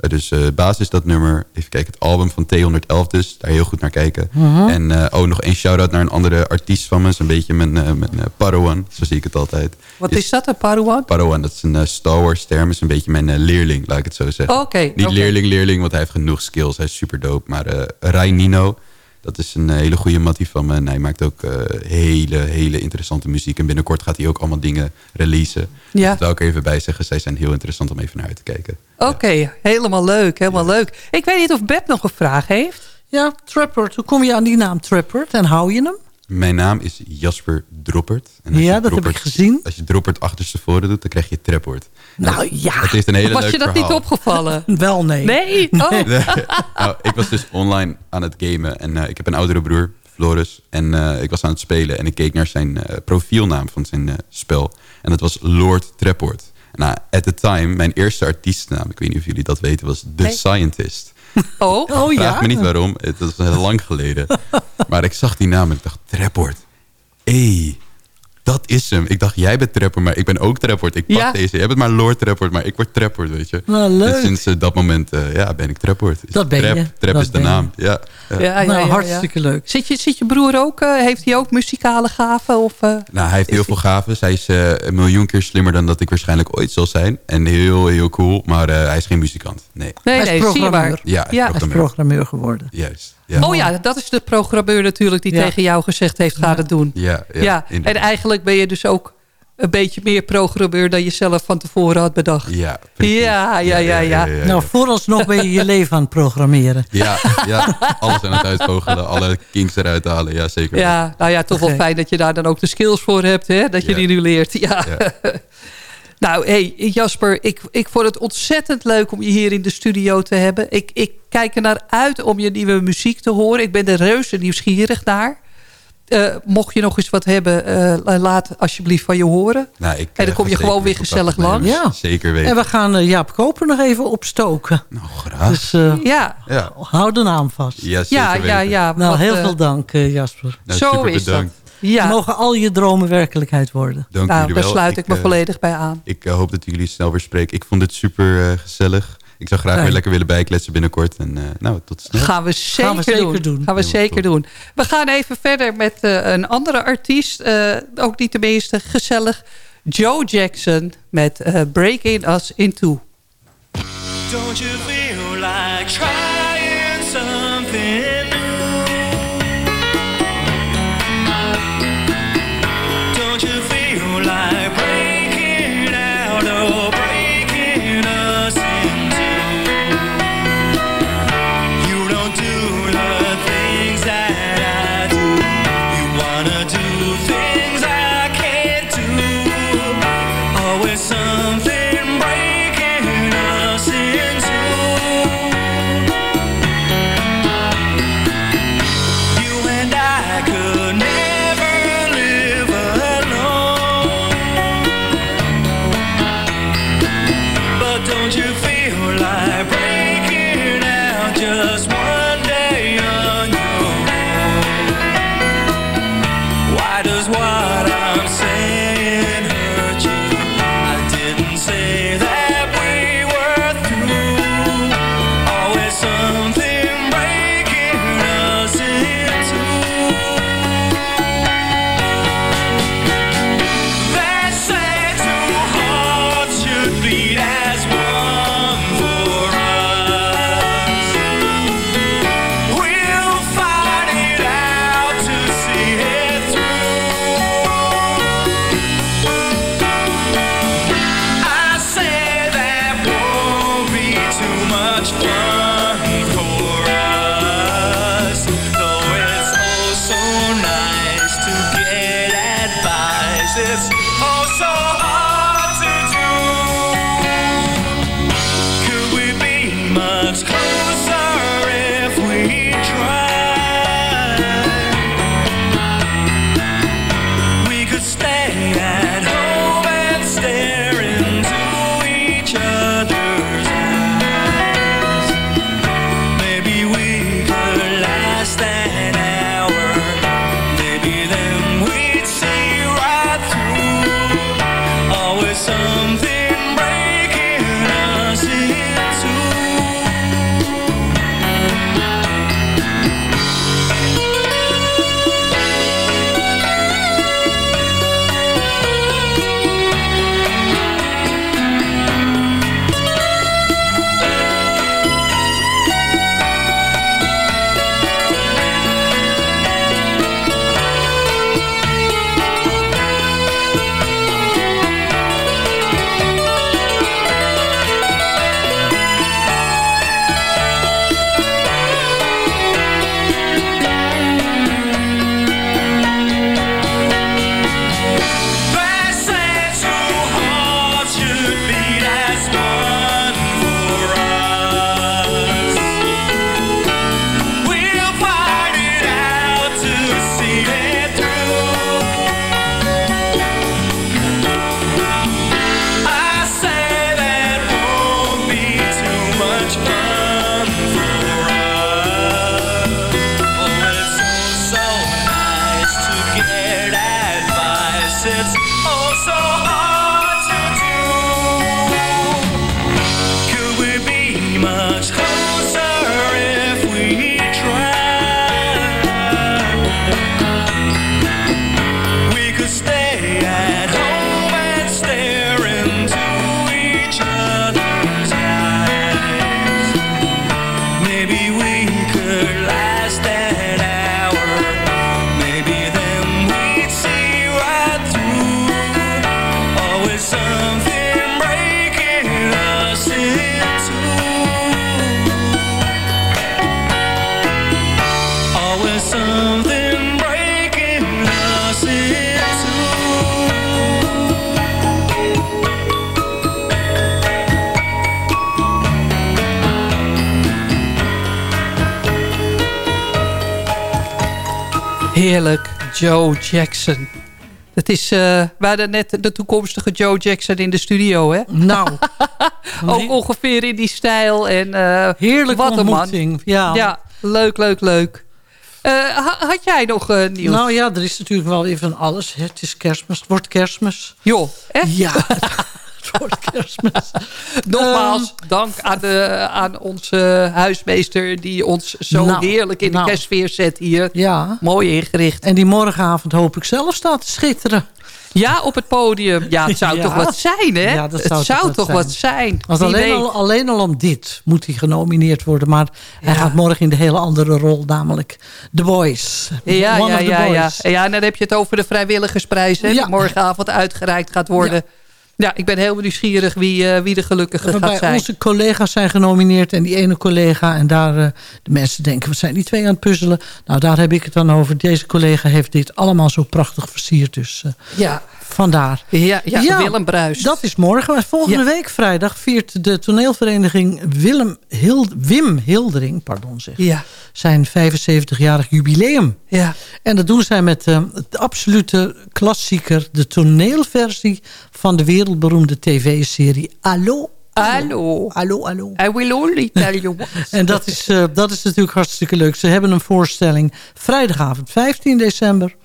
Eh, dus eh, basis dat nummer. Even kijken, het album van T111 dus. Daar heel goed naar kijken. Mhm. En oh, nog één shout-out naar een andere artiest van me. Dat is een beetje mijn, mijn Padawan. Zo zie ik het altijd. Wat is dat, een Parouan? Padawan, dat is een Star Wars term. is een beetje mijn leerling, laat ik het zo zeggen. Oké, Niet oké. leerling, leerling, want hij heeft genoeg skills. Hij is super dope. Maar eh Rai Nino, dat is een hele goede mattie van me. En hij maakt ook hele, hele interessante muziek. En binnenkort gaat hij ook allemaal dingen releasen. Dus Ja. dat wil ik er even bij zeggen. Zij zijn heel interessant om even naar uit te kijken. Oké, helemaal leuk, helemaal leuk. Ik weet niet of Beb nog een vraag heeft. Ja, Trappert. Hoe kom je aan die naam Trappert? En hou je hem? Mijn naam is Jasper Droppert. En als Ja, je dat heb ik gezien. Als je Droppert achterstevoren doet, dan krijg je Trapwoord. Nou ja. Het heeft een hele Was leuk je dat verhaal. niet opgevallen? Wel nee. Nee? Oh. nou, ik was dus online aan het gamen. En eh, ik heb een oudere broer, Floris. En eh, ik was aan het spelen. En ik keek naar zijn eh, profielnaam van zijn eh, spel. En dat was Lord Trapwoord. Nou, at the time, mijn eerste artiestennaam, ik weet niet of jullie dat weten, was The. Scientist. Oh, Oh Vraag ja? me niet waarom, het was heel lang geleden. maar ik zag die naam en ik dacht, Trapwoord. Hé, dat is hem. Ik dacht, jij bent Trapwoord, maar ik ben ook Trapwoord. Ik pak Ja. deze. Jij bent maar Lord Trapwoord, maar ik word Trapwoord, weet je. Nou, leuk. En sinds eh, dat moment eh, ja, ben ik Trapwoord. Dat ben Trap, je. Trap Dat is de naam, ja. ja. Ja, ja, nou, ja, ja. hartstikke leuk. Zit je, zit je broer ook, eh, heeft hij ook muzikale gaven? Of, eh? Nou, hij heeft heel veel gaven. Hij is eh, een miljoen keer slimmer dan dat ik waarschijnlijk ooit zal zijn. En heel, heel cool. Maar eh, hij is geen muzikant. Nee. Nee, Hij is nee, programmeur. maar. Ja, hij is Ja. Hij is programmeur. programmeur geworden. Juist. Ja. Oh ja, dat is de programmeur natuurlijk die Ja. tegen jou gezegd heeft, ga het doen. Ja, ja, Ja, en eigenlijk ben je dus ook een beetje meer programmeur dan je zelf van tevoren had bedacht. Ja, precies. Ja, ja, ja, ja. Nou, vooralsnog ben je je leven aan het programmeren. Ja, ja, alles aan het uitvogelen, alle kinks eruit halen. Ja, zeker. Ja, nou ja, toch wel fijn dat je daar dan ook de skills voor hebt, hè? Dat je Ja. die nu leert. Ja. Nou, hey, Jasper, ik, ik vond het ontzettend leuk om je hier in de studio te hebben. Ik, ik kijk er naar uit om je nieuwe muziek te horen. Ik ben er reuze nieuwsgierig naar. Eh, mocht je nog eens wat hebben, eh, laat alsjeblieft van je horen. Nou, ik, En dan eh, kom je gewoon weer gezellig langs. Ja. Zeker weten. En we gaan Jaap Koper nog even opstoken. Nou, graag. Dus eh, Ja, ja. hou de naam vast. ja, zeker ja, weten. ja, ja. Nou, wat, heel veel dank, eh, Jasper. Nou, Zo super is dat. Ja, Mogen al je dromen werkelijkheid worden. Dank nou, jullie daar wel. sluit ik, me eh, volledig bij aan. Ik eh, hoop dat jullie snel weer spreken. Ik vond het super eh, gezellig. Ik zou graag weer lekker willen bijkletsen binnenkort. En eh, nou, tot snel. Gaan we zeker, Gaan we zeker doen. doen. Gaan we Helemaal zeker doen. We gaan even verder met eh, een andere artiest. eh, ook niet de meeste gezellig. Joe Jackson met eh, Breaking Us Into. Don't you feel like feel Heerlijk, Joe Jackson. Dat is, eh, we hadden net de toekomstige Joe Jackson in de studio, hè? Nou. Ook ongeveer in die stijl. En, eh Heerlijk wat een man. Ja. ja, leuk, leuk, leuk. Eh, ha- had jij nog eh, nieuws? Nou ja, er is natuurlijk wel even alles. Het is kerstmis. Het wordt kerstmis. Joh, echt? Ja. wordt kerstmis. Nogmaals, dank aan, de, aan onze huismeester... die ons zo Nou, heerlijk in nou. de kerstsfeer zet hier. Ja. Mooi ingericht. En die morgenavond hoop ik zelf staat te schitteren. Ja, op het podium. Ja, het zou Ja. toch wat zijn, hè? Ja, dat het zou toch wat wat zijn. Alleen al, alleen al om dit moet hij genomineerd worden. Maar hij gaat morgen in de hele andere rol, namelijk The Boys. Ja, One ja, of the ja, ja. Boys. ja, en dan heb je het over de vrijwilligersprijs... Hè, Ja. die morgenavond uitgereikt gaat worden. Ja, ik ben heel nieuwsgierig wie, eh, wie de gelukkige Waarbij gaat zijn. onze collega's zijn genomineerd en die ene collega. En daar eh, de mensen denken, wat zijn die twee aan het puzzelen? Nou, daar heb ik het dan over. Deze collega heeft dit allemaal zo prachtig versierd. Dus eh, Ja, vandaar. ja, ja, Willem Bruis. Dat is morgen. Maar volgende Ja. week vrijdag viert de toneelvereniging Willem Hil Wim Hildering pardon, zeg, Ja, zijn 75-jarig jubileum. ja. En dat doen zij met de absolute klassieker, de toneelversie van de wereldberoemde tv-serie Allo. Hallo. Allo, allo. I will only tell you once. En dat is, eh, dat is natuurlijk hartstikke leuk. Ze hebben een voorstelling vrijdagavond 15 december.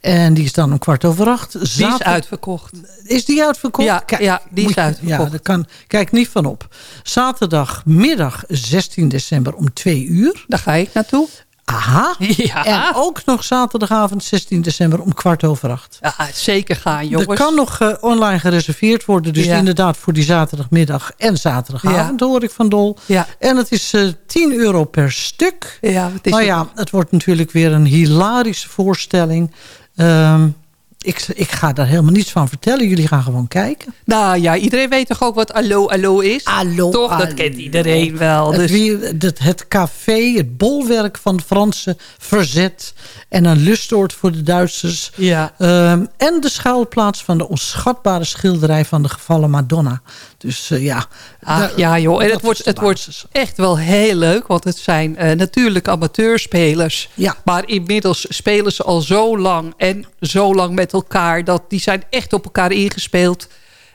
En die is dan om kwart over acht. Die is uitverkocht. Is die uitverkocht? Ja, ja, die is je- uitverkocht. Ja, daar kan, kijk niet van op. Zaterdagmiddag 16 december om 2 uur. Daar ga ik naartoe. Aha. Ja. En ook nog zaterdagavond 16 december om kwart over acht. Ja, zeker gaan, jongens. Er kan nog eh, online gereserveerd worden. Dus Ja. inderdaad voor die zaterdagmiddag en zaterdagavond hoor ik van Dol. Ja. En het is eh 10 euro per stuk. Ja, het is nou ja, het wordt natuurlijk weer een hilarische voorstelling. Ehm, ik, ik ga daar helemaal niets van vertellen. Jullie gaan gewoon kijken. Nou ja, iedereen weet toch ook wat Allo Allo is? Allo, Toch, dat kent iedereen wel. Het, Dus, weer- het, het café, het bolwerk van het Franse verzet. En een lustoord voor de Duitsers. ja. Ehm, en de schuilplaats van de onschatbare schilderij van de gevallen Madonna. Dus eh, ja. Daar- ja joh, en het, wordt, het wordt echt wel heel leuk. Want het zijn eh, natuurlijk amateurspelers. Ja. Maar inmiddels spelen ze al zo lang en zo lang met elkaar. Dat die zijn echt op elkaar ingespeeld.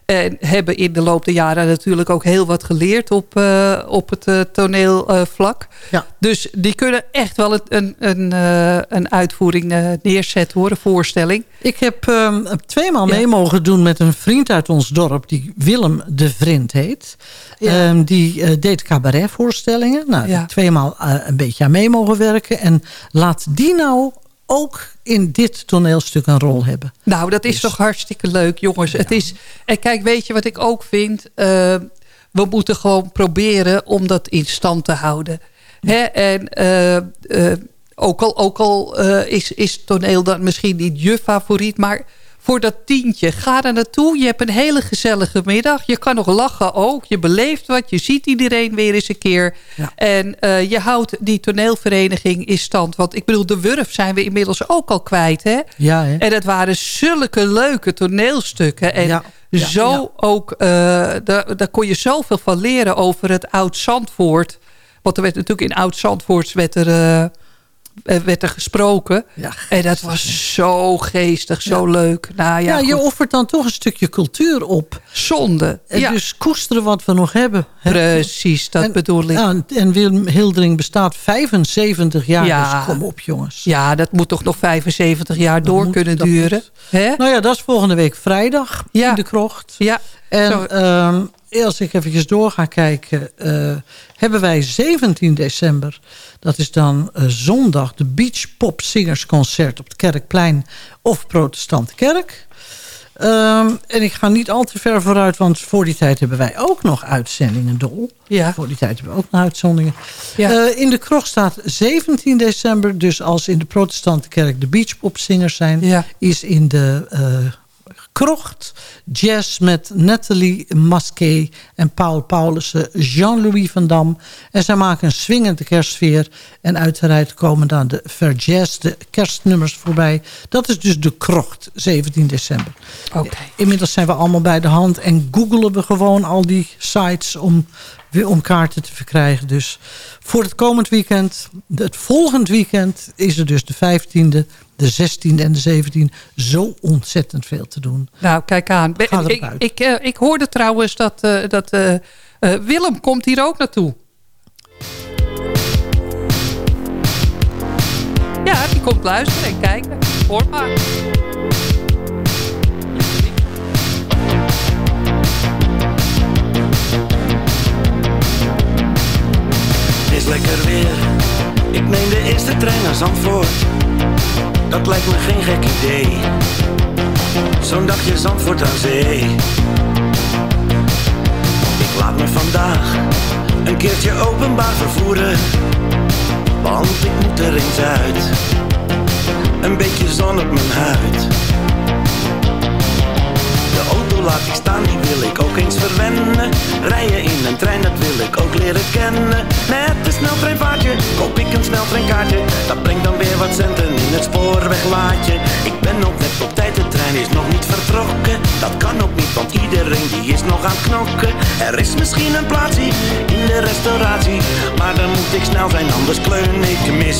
En hebben in de loop der jaren natuurlijk ook heel wat geleerd op, eh, op het eh, toneelvlak. Ja. Dus die kunnen echt wel een, een, een, eh, een uitvoering neerzetten hoor, een voorstelling. Ik heb ehm, tweemaal Ja. mee mogen doen met een vriend uit ons dorp... die Willem de Vriend heet. Ja. Ehm, die deed cabaretvoorstellingen. Nou, Ja. tweemaal een beetje aan mee mogen werken. En laat die nou ook in dit toneelstuk een rol hebben. Nou, dat is Dus- toch hartstikke leuk, jongens. Het is, en kijk, weet je wat ik ook vind? Eh, we moeten gewoon proberen om dat in stand te houden. Hè? En eh, eh, ook al, ook al is, is toneel dan misschien niet je favoriet... maar voor dat tientje, ga er naartoe. Je hebt een hele gezellige middag. Je kan nog lachen ook. Je beleeft wat. Je ziet iedereen weer eens een keer. Ja. En eh, je houdt die toneelvereniging in stand. Want ik bedoel, de Wurf zijn we inmiddels ook al kwijt, hè? Ja, hè? En het waren zulke leuke toneelstukken. En Ja, ja, zo ook, eh, daar, daar kon je zoveel van leren over het Oud-Zandvoort. Want er werd natuurlijk in Oud-Zandvoorts werd er, eh, werd er gesproken. Ja, En dat was zo geestig, zo leuk. Nou ja, Ja, je offert dan toch een stukje cultuur op. zonde. En Ja, Dus koesteren wat we nog hebben. precies, dat En- bedoel ik. Ja, en Willem Hildering bestaat 75 jaar. Ja. Dus kom op, jongens. Ja, dat moet toch nog 75 jaar door moet- kunnen duren. Hè? Nou ja, dat is volgende week vrijdag in de krocht. Ja, En ehm, als ik eventjes door ga kijken... eh, hebben wij 17 december... dat is dan eh, zondag... de Beach Pop Singers Concert op het Kerkplein... of Protestante Kerk. Ehm, en ik ga niet al te ver vooruit... want voor die tijd hebben wij ook nog uitzendingen, Dol. ja, Voor die tijd hebben we ook nog uitzendingen. ja. Eh, in de krocht staat 17 december. Dus als in de protestante kerk de beachpopzingers zijn... Ja. is in de krocht jazz met Nathalie Masquet en Paul Paulussen... Jean-Louis van Dam. En zij maken een swingende kerstsfeer. En uiteraard komen dan de verjazzde kerstnummers voorbij. Dat is dus de krocht, 17 december. Oké. Inmiddels zijn we allemaal bij de hand en googelen we gewoon al die sites om, weer om kaarten te verkrijgen. Dus voor het komend weekend, het volgend weekend is er dus de 15e, de 16e en de 17 zo ontzettend veel te doen. Nou, kijk aan. Ik, eh, ik, hoorde trouwens dat, eh, dat eh, Willem komt hier ook naartoe. Ja, die komt luisteren en kijken. Hoor maar. Het is lekker weer. Ik neem de eerste trainers aan voor. Dat lijkt me geen gek idee. Zo'n dagje Zandvoort aan zee. Ik laat me vandaag een keertje openbaar vervoeren. Want ik moet er eens uit. Een beetje zon op mijn huid. Laat ik staan, die wil ik ook eens verwennen. Rijden in een trein, dat wil ik ook leren kennen. Met een sneltreinvaartje koop ik een sneltreinkaartje. Dat brengt dan weer wat centen in het spoorweglaadje. Ik ben nog net op tijd, de trein is nog niet vertrokken. Dat kan ook niet, want iedereen die is nog aan het knokken. Er is misschien een plaatsje in de restauratie. Maar dan moet ik snel zijn, anders kleun ik mis.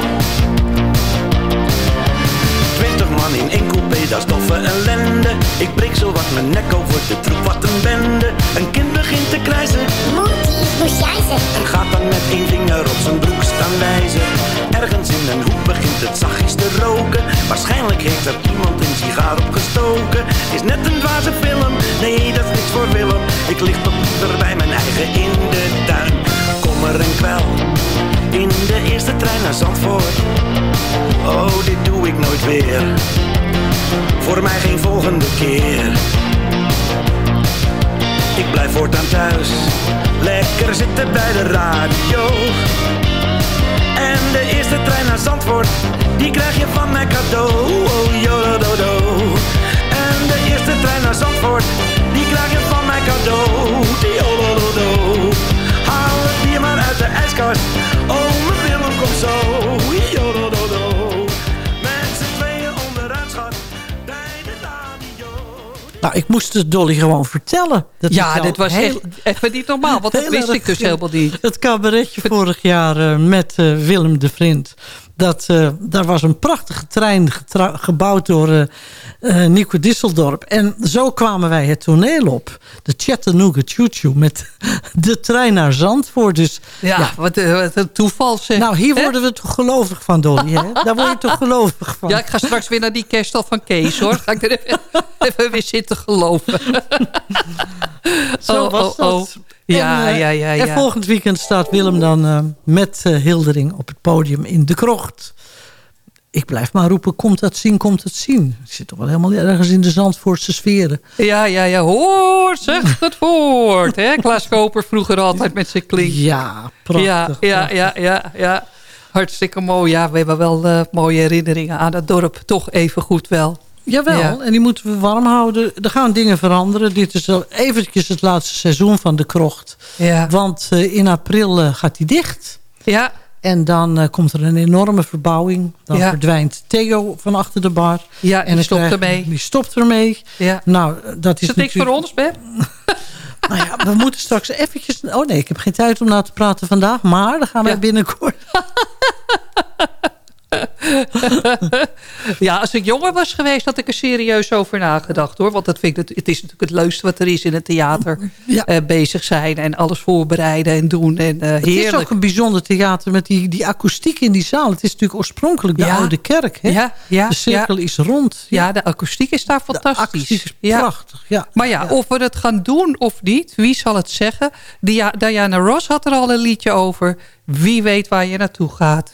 Twintig man in één coupé, dat is doffe ellende. Ik breek zo wat mijn nek over de troep, wat een bende. Een kind begint te krijzen. En gaat dan met één vinger op zijn broek staan wijzen. Ergens in een hoek begint het zachtjes te roken. Waarschijnlijk heeft er iemand een sigaar opgestoken. Is net een dwaze film, nee dat is niks voor Willem. Ik lig tot liever bij mijn eigen in de tuin Kommer en kwel in de eerste trein naar Zandvoort. Oh, dit doe ik nooit weer. Voor mij geen volgende keer. Ik blijf voortaan thuis Lekker zitten bij de radio. En de eerste trein naar Zandvoort Die krijg je van mij cadeau. Oh, jodododo En de eerste trein naar Zandvoort Die krijg je van mij cadeau ijskast Oh, mijn Willem komt zo Jodododo Met z'n tweeën onderuit schat Bij de radio Nou, ik moest het Dolly gewoon vertellen. Dat Ja, dit was heel- echt even niet normaal. Want dat wist ik dus helemaal niet. Het cabaretje vorig jaar eh, met eh, Willem de Vriend. Dat, eh, daar was een prachtige trein gebouwd door eh, Nico Disseldorp. En zo kwamen wij het toneel op. De Chattanooga Choo Choo met de trein naar Zandvoort. Dus, Ja, Wat, wat een toeval zeg. Nou, hier worden we toch gelovig van, Dolly. Hè? Daar word je toch gelovig van. Ja, ik ga straks weer naar die kerstal van Kees, hoor. Ga ik er even, even weer zitten geloven. Zo Oh, was oh, dat. oh. Ja, en, eh, ja, ja, ja. En volgend weekend staat Willem dan eh, met eh, Hildering op het podium in De Krocht. Ik blijf maar roepen, komt dat zien, komt het zien. Ik zit toch wel helemaal ergens in de Zandvoortse sferen. Ja, ja, ja. Hoor, zeg het woord. Hè? Klaas Koper vroeger altijd met zijn klink. Ja, prachtig. Ja, ja, ja, ja, ja. Hartstikke mooi. Ja, we hebben wel eh, mooie herinneringen aan het dorp. Toch even goed wel. Jawel, Ja. en die moeten we warm houden. Er gaan dingen veranderen. Dit is al eventjes het laatste seizoen van De Krocht. Ja. Want eh, in april eh, gaat die dicht. Ja. En dan eh, komt er een enorme verbouwing. Dan Ja. verdwijnt Theo van achter de bar. Ja, die dan stopt ermee. Die stopt ermee. Ja. Nou, dat is, Is het niks voor ons, Beb? Nou ja, we moeten straks eventjes... Oh nee, ik heb geen tijd om na te praten vandaag. Maar dan gaan wij binnenkort... Ja, als ik jonger was geweest, had ik er serieus over nagedacht hoor. Want dat vind ik, het, is natuurlijk het leukste wat er is in het theater. Ja. Eh, bezig zijn en alles voorbereiden en doen. En, eh, Het is ook een bijzonder theater met die, die akoestiek in die zaal. Het is natuurlijk oorspronkelijk de Ja. oude kerk. Hè? Ja, ja, de cirkel is rond. Ja, de akoestiek is daar de fantastisch. akoestiek is Ja. prachtig. Ja. Maar ja, of we het gaan doen of niet, wie zal het zeggen? Dia Diana Ross had er al een liedje over. Wie weet waar je naartoe gaat.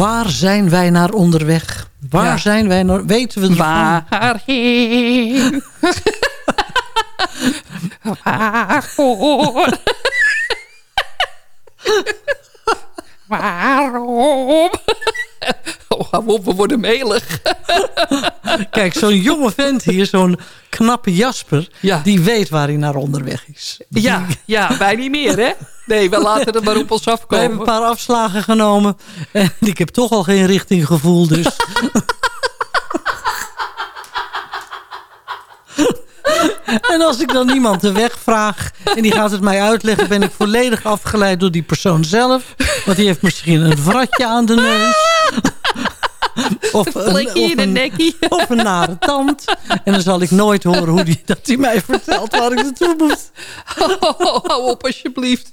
Waar zijn wij naar onderweg? Waar Ja. zijn wij naar... Weten we ervan? Waarheen? Waarvoor? Waarom? Hou op, we worden melig. Kijk, zo'n jonge vent hier, zo'n knappe Jasper... die weet waar hij naar onderweg is. Ja, ja, wij niet meer, hè? Nee, we laten het maar op ons We afkomen. hebben een paar afslagen genomen. En ik heb toch al geen richtinggevoel, dus... En als ik dan iemand de weg vraag en die gaat het mij uitleggen... ben ik volledig afgeleid door die persoon zelf. Want die heeft misschien een vratje aan de neus. Of Een de een, nekkie. of een nare tand. En dan zal ik nooit horen hoe die, dat hij mij vertelt waar ik naartoe moet. Oh, hou op alsjeblieft.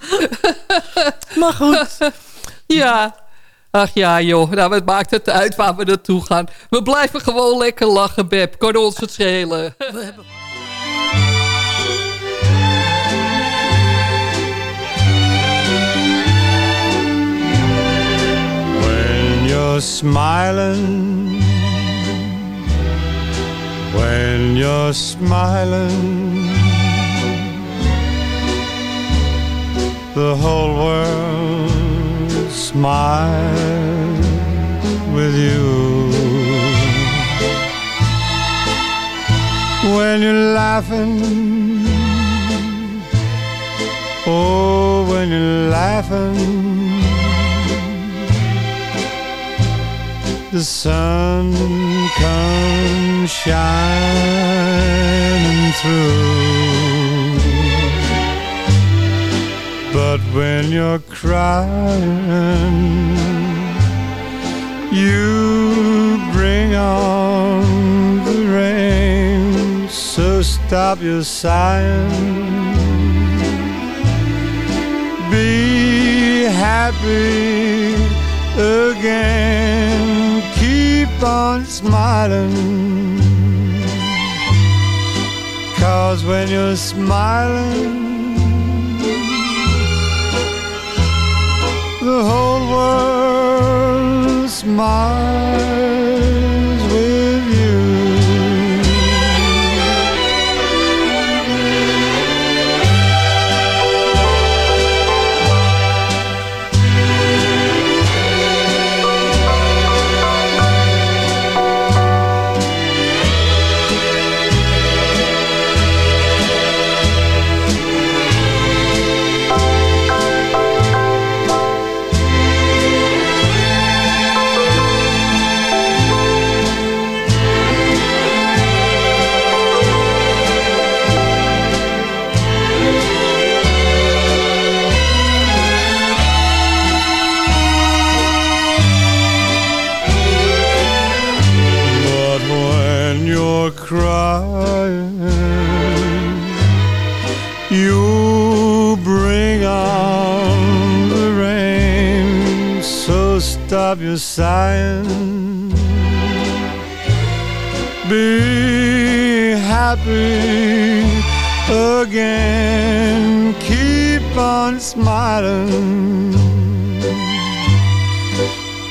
Maar goed. Ja. Ach ja, joh. Nou, wat maakt het uit waar we naartoe gaan? We blijven gewoon lekker lachen, Beb. Kan ons het schelen. when you're smiling, when you're smiling, the whole world smiles with you. When you're laughing, oh, when you're laughing. The sun comes shining through. But when you're crying, you bring on the rain. So stop your sighing. Be happy again. Keep on smiling. Cause when you're smiling, the whole world smiles Stop your sighing. Be happy again. Keep on smiling.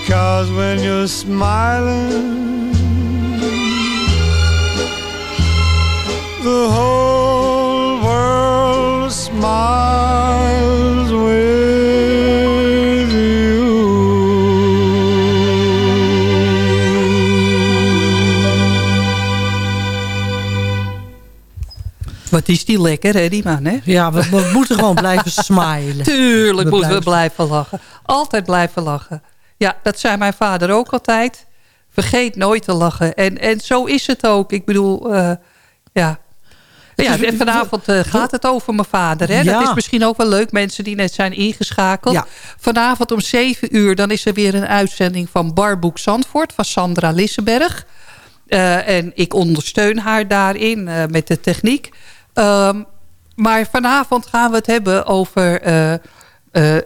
Cause when you're smiling, the whole world smiles Wat is die lekker, hè, die man, hè? Ja, we, we moeten gewoon blijven smilen. Tuurlijk We moeten we blijven- lachen. Altijd blijven lachen. Ja, dat zei mijn vader ook altijd. Vergeet nooit te lachen. En, en zo is het ook. Ik bedoel, eh, ja. Ja, en vanavond eh, gaat het over mijn vader. Hè? Ja. Dat is misschien ook wel leuk, mensen die net zijn ingeschakeld. Ja. Vanavond om 7 uur dan is er weer een uitzending van Barboek Zandvoort... van Sandra Lissenberg. Eh, en ik ondersteun haar daarin met de techniek. Ehm, maar vanavond gaan we het hebben over eh, eh,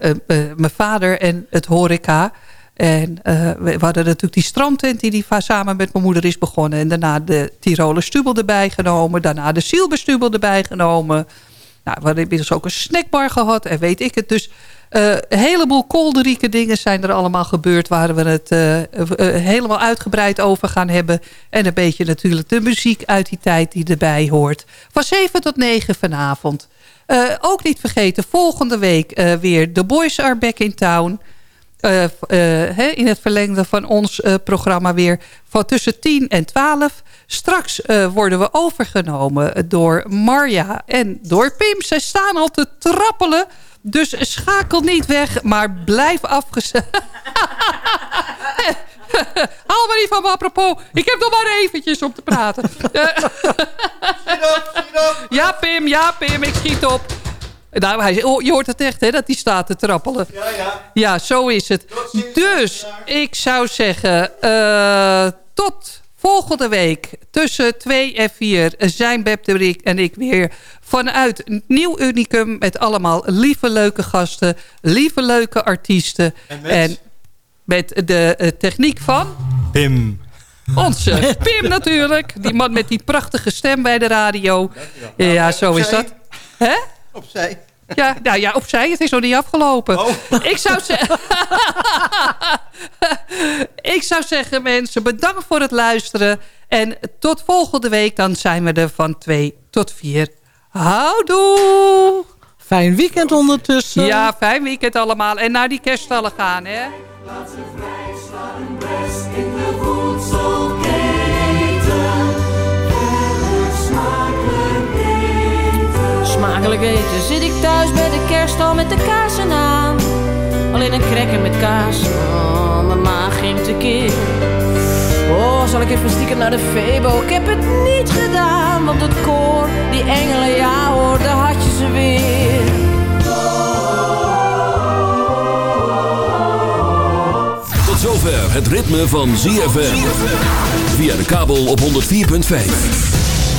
eh, mijn vader en het horeca. En we, hadden natuurlijk die strandtent die, die samen met mijn moeder is begonnen. En daarna de Tiroler Stubel erbij genomen. Daarna de Silberstubel erbij genomen. Nou, we hadden inmiddels ook een snackbar gehad en weet ik het. Dus Eh, een heleboel kolderieke dingen zijn er allemaal gebeurd... waar we het eh, eh, helemaal uitgebreid over gaan hebben. En een beetje natuurlijk de muziek uit die tijd die erbij hoort. Van 7 tot 9 vanavond. Ook niet vergeten, volgende week weer The Boys Are Back in Town... In het verlengde van ons programma weer van tussen 10 en 12. Straks eh, worden we overgenomen door Marja en door Pim. Zij staan al te trappelen. Dus schakel niet weg, maar blijf afgezet. Haal maar niet van me apropos. Ik heb nog maar eventjes om te praten. Ja, Pim, ja, Pim, ik schiet op. Nou, hij, oh, je hoort het echt, hè, dat hij staat te trappelen. Ja, ja. Ja, zo is het. Dus, ik zou zeggen, eh, tot volgende week tussen 2 en 4 zijn Beb de Rik en ik weer vanuit Nieuw Unicum met allemaal lieve leuke gasten, lieve leuke artiesten. En met, de eh, techniek van... Pim. Onze Pim natuurlijk. Die man met die prachtige stem bij de radio. Ja, zo is dat. Hè? Opzij. Ja, nou ja, opzij. Het is nog niet afgelopen. Ik, zou zeggen... ik zou zeggen, mensen, bedankt voor het luisteren. En tot volgende week. Dan zijn we er van 2 tot 4. Houdoe! Fijn weekend ondertussen. Ja, fijn weekend allemaal. En naar die kerststallen gaan, hè? in de voedselketen. Smakelijk eten zit ik thuis bij de kerststal met de kaarsen aan. Alleen een cracker met kaas, oh, mijn maag ging tekeer. Oh, zal ik even stiekem naar de Febo? Ik heb het niet gedaan, want het koor, die engelen, ja hoor, daar had je ze weer. Tot zover het ritme van ZFM. Via de kabel op 104.5.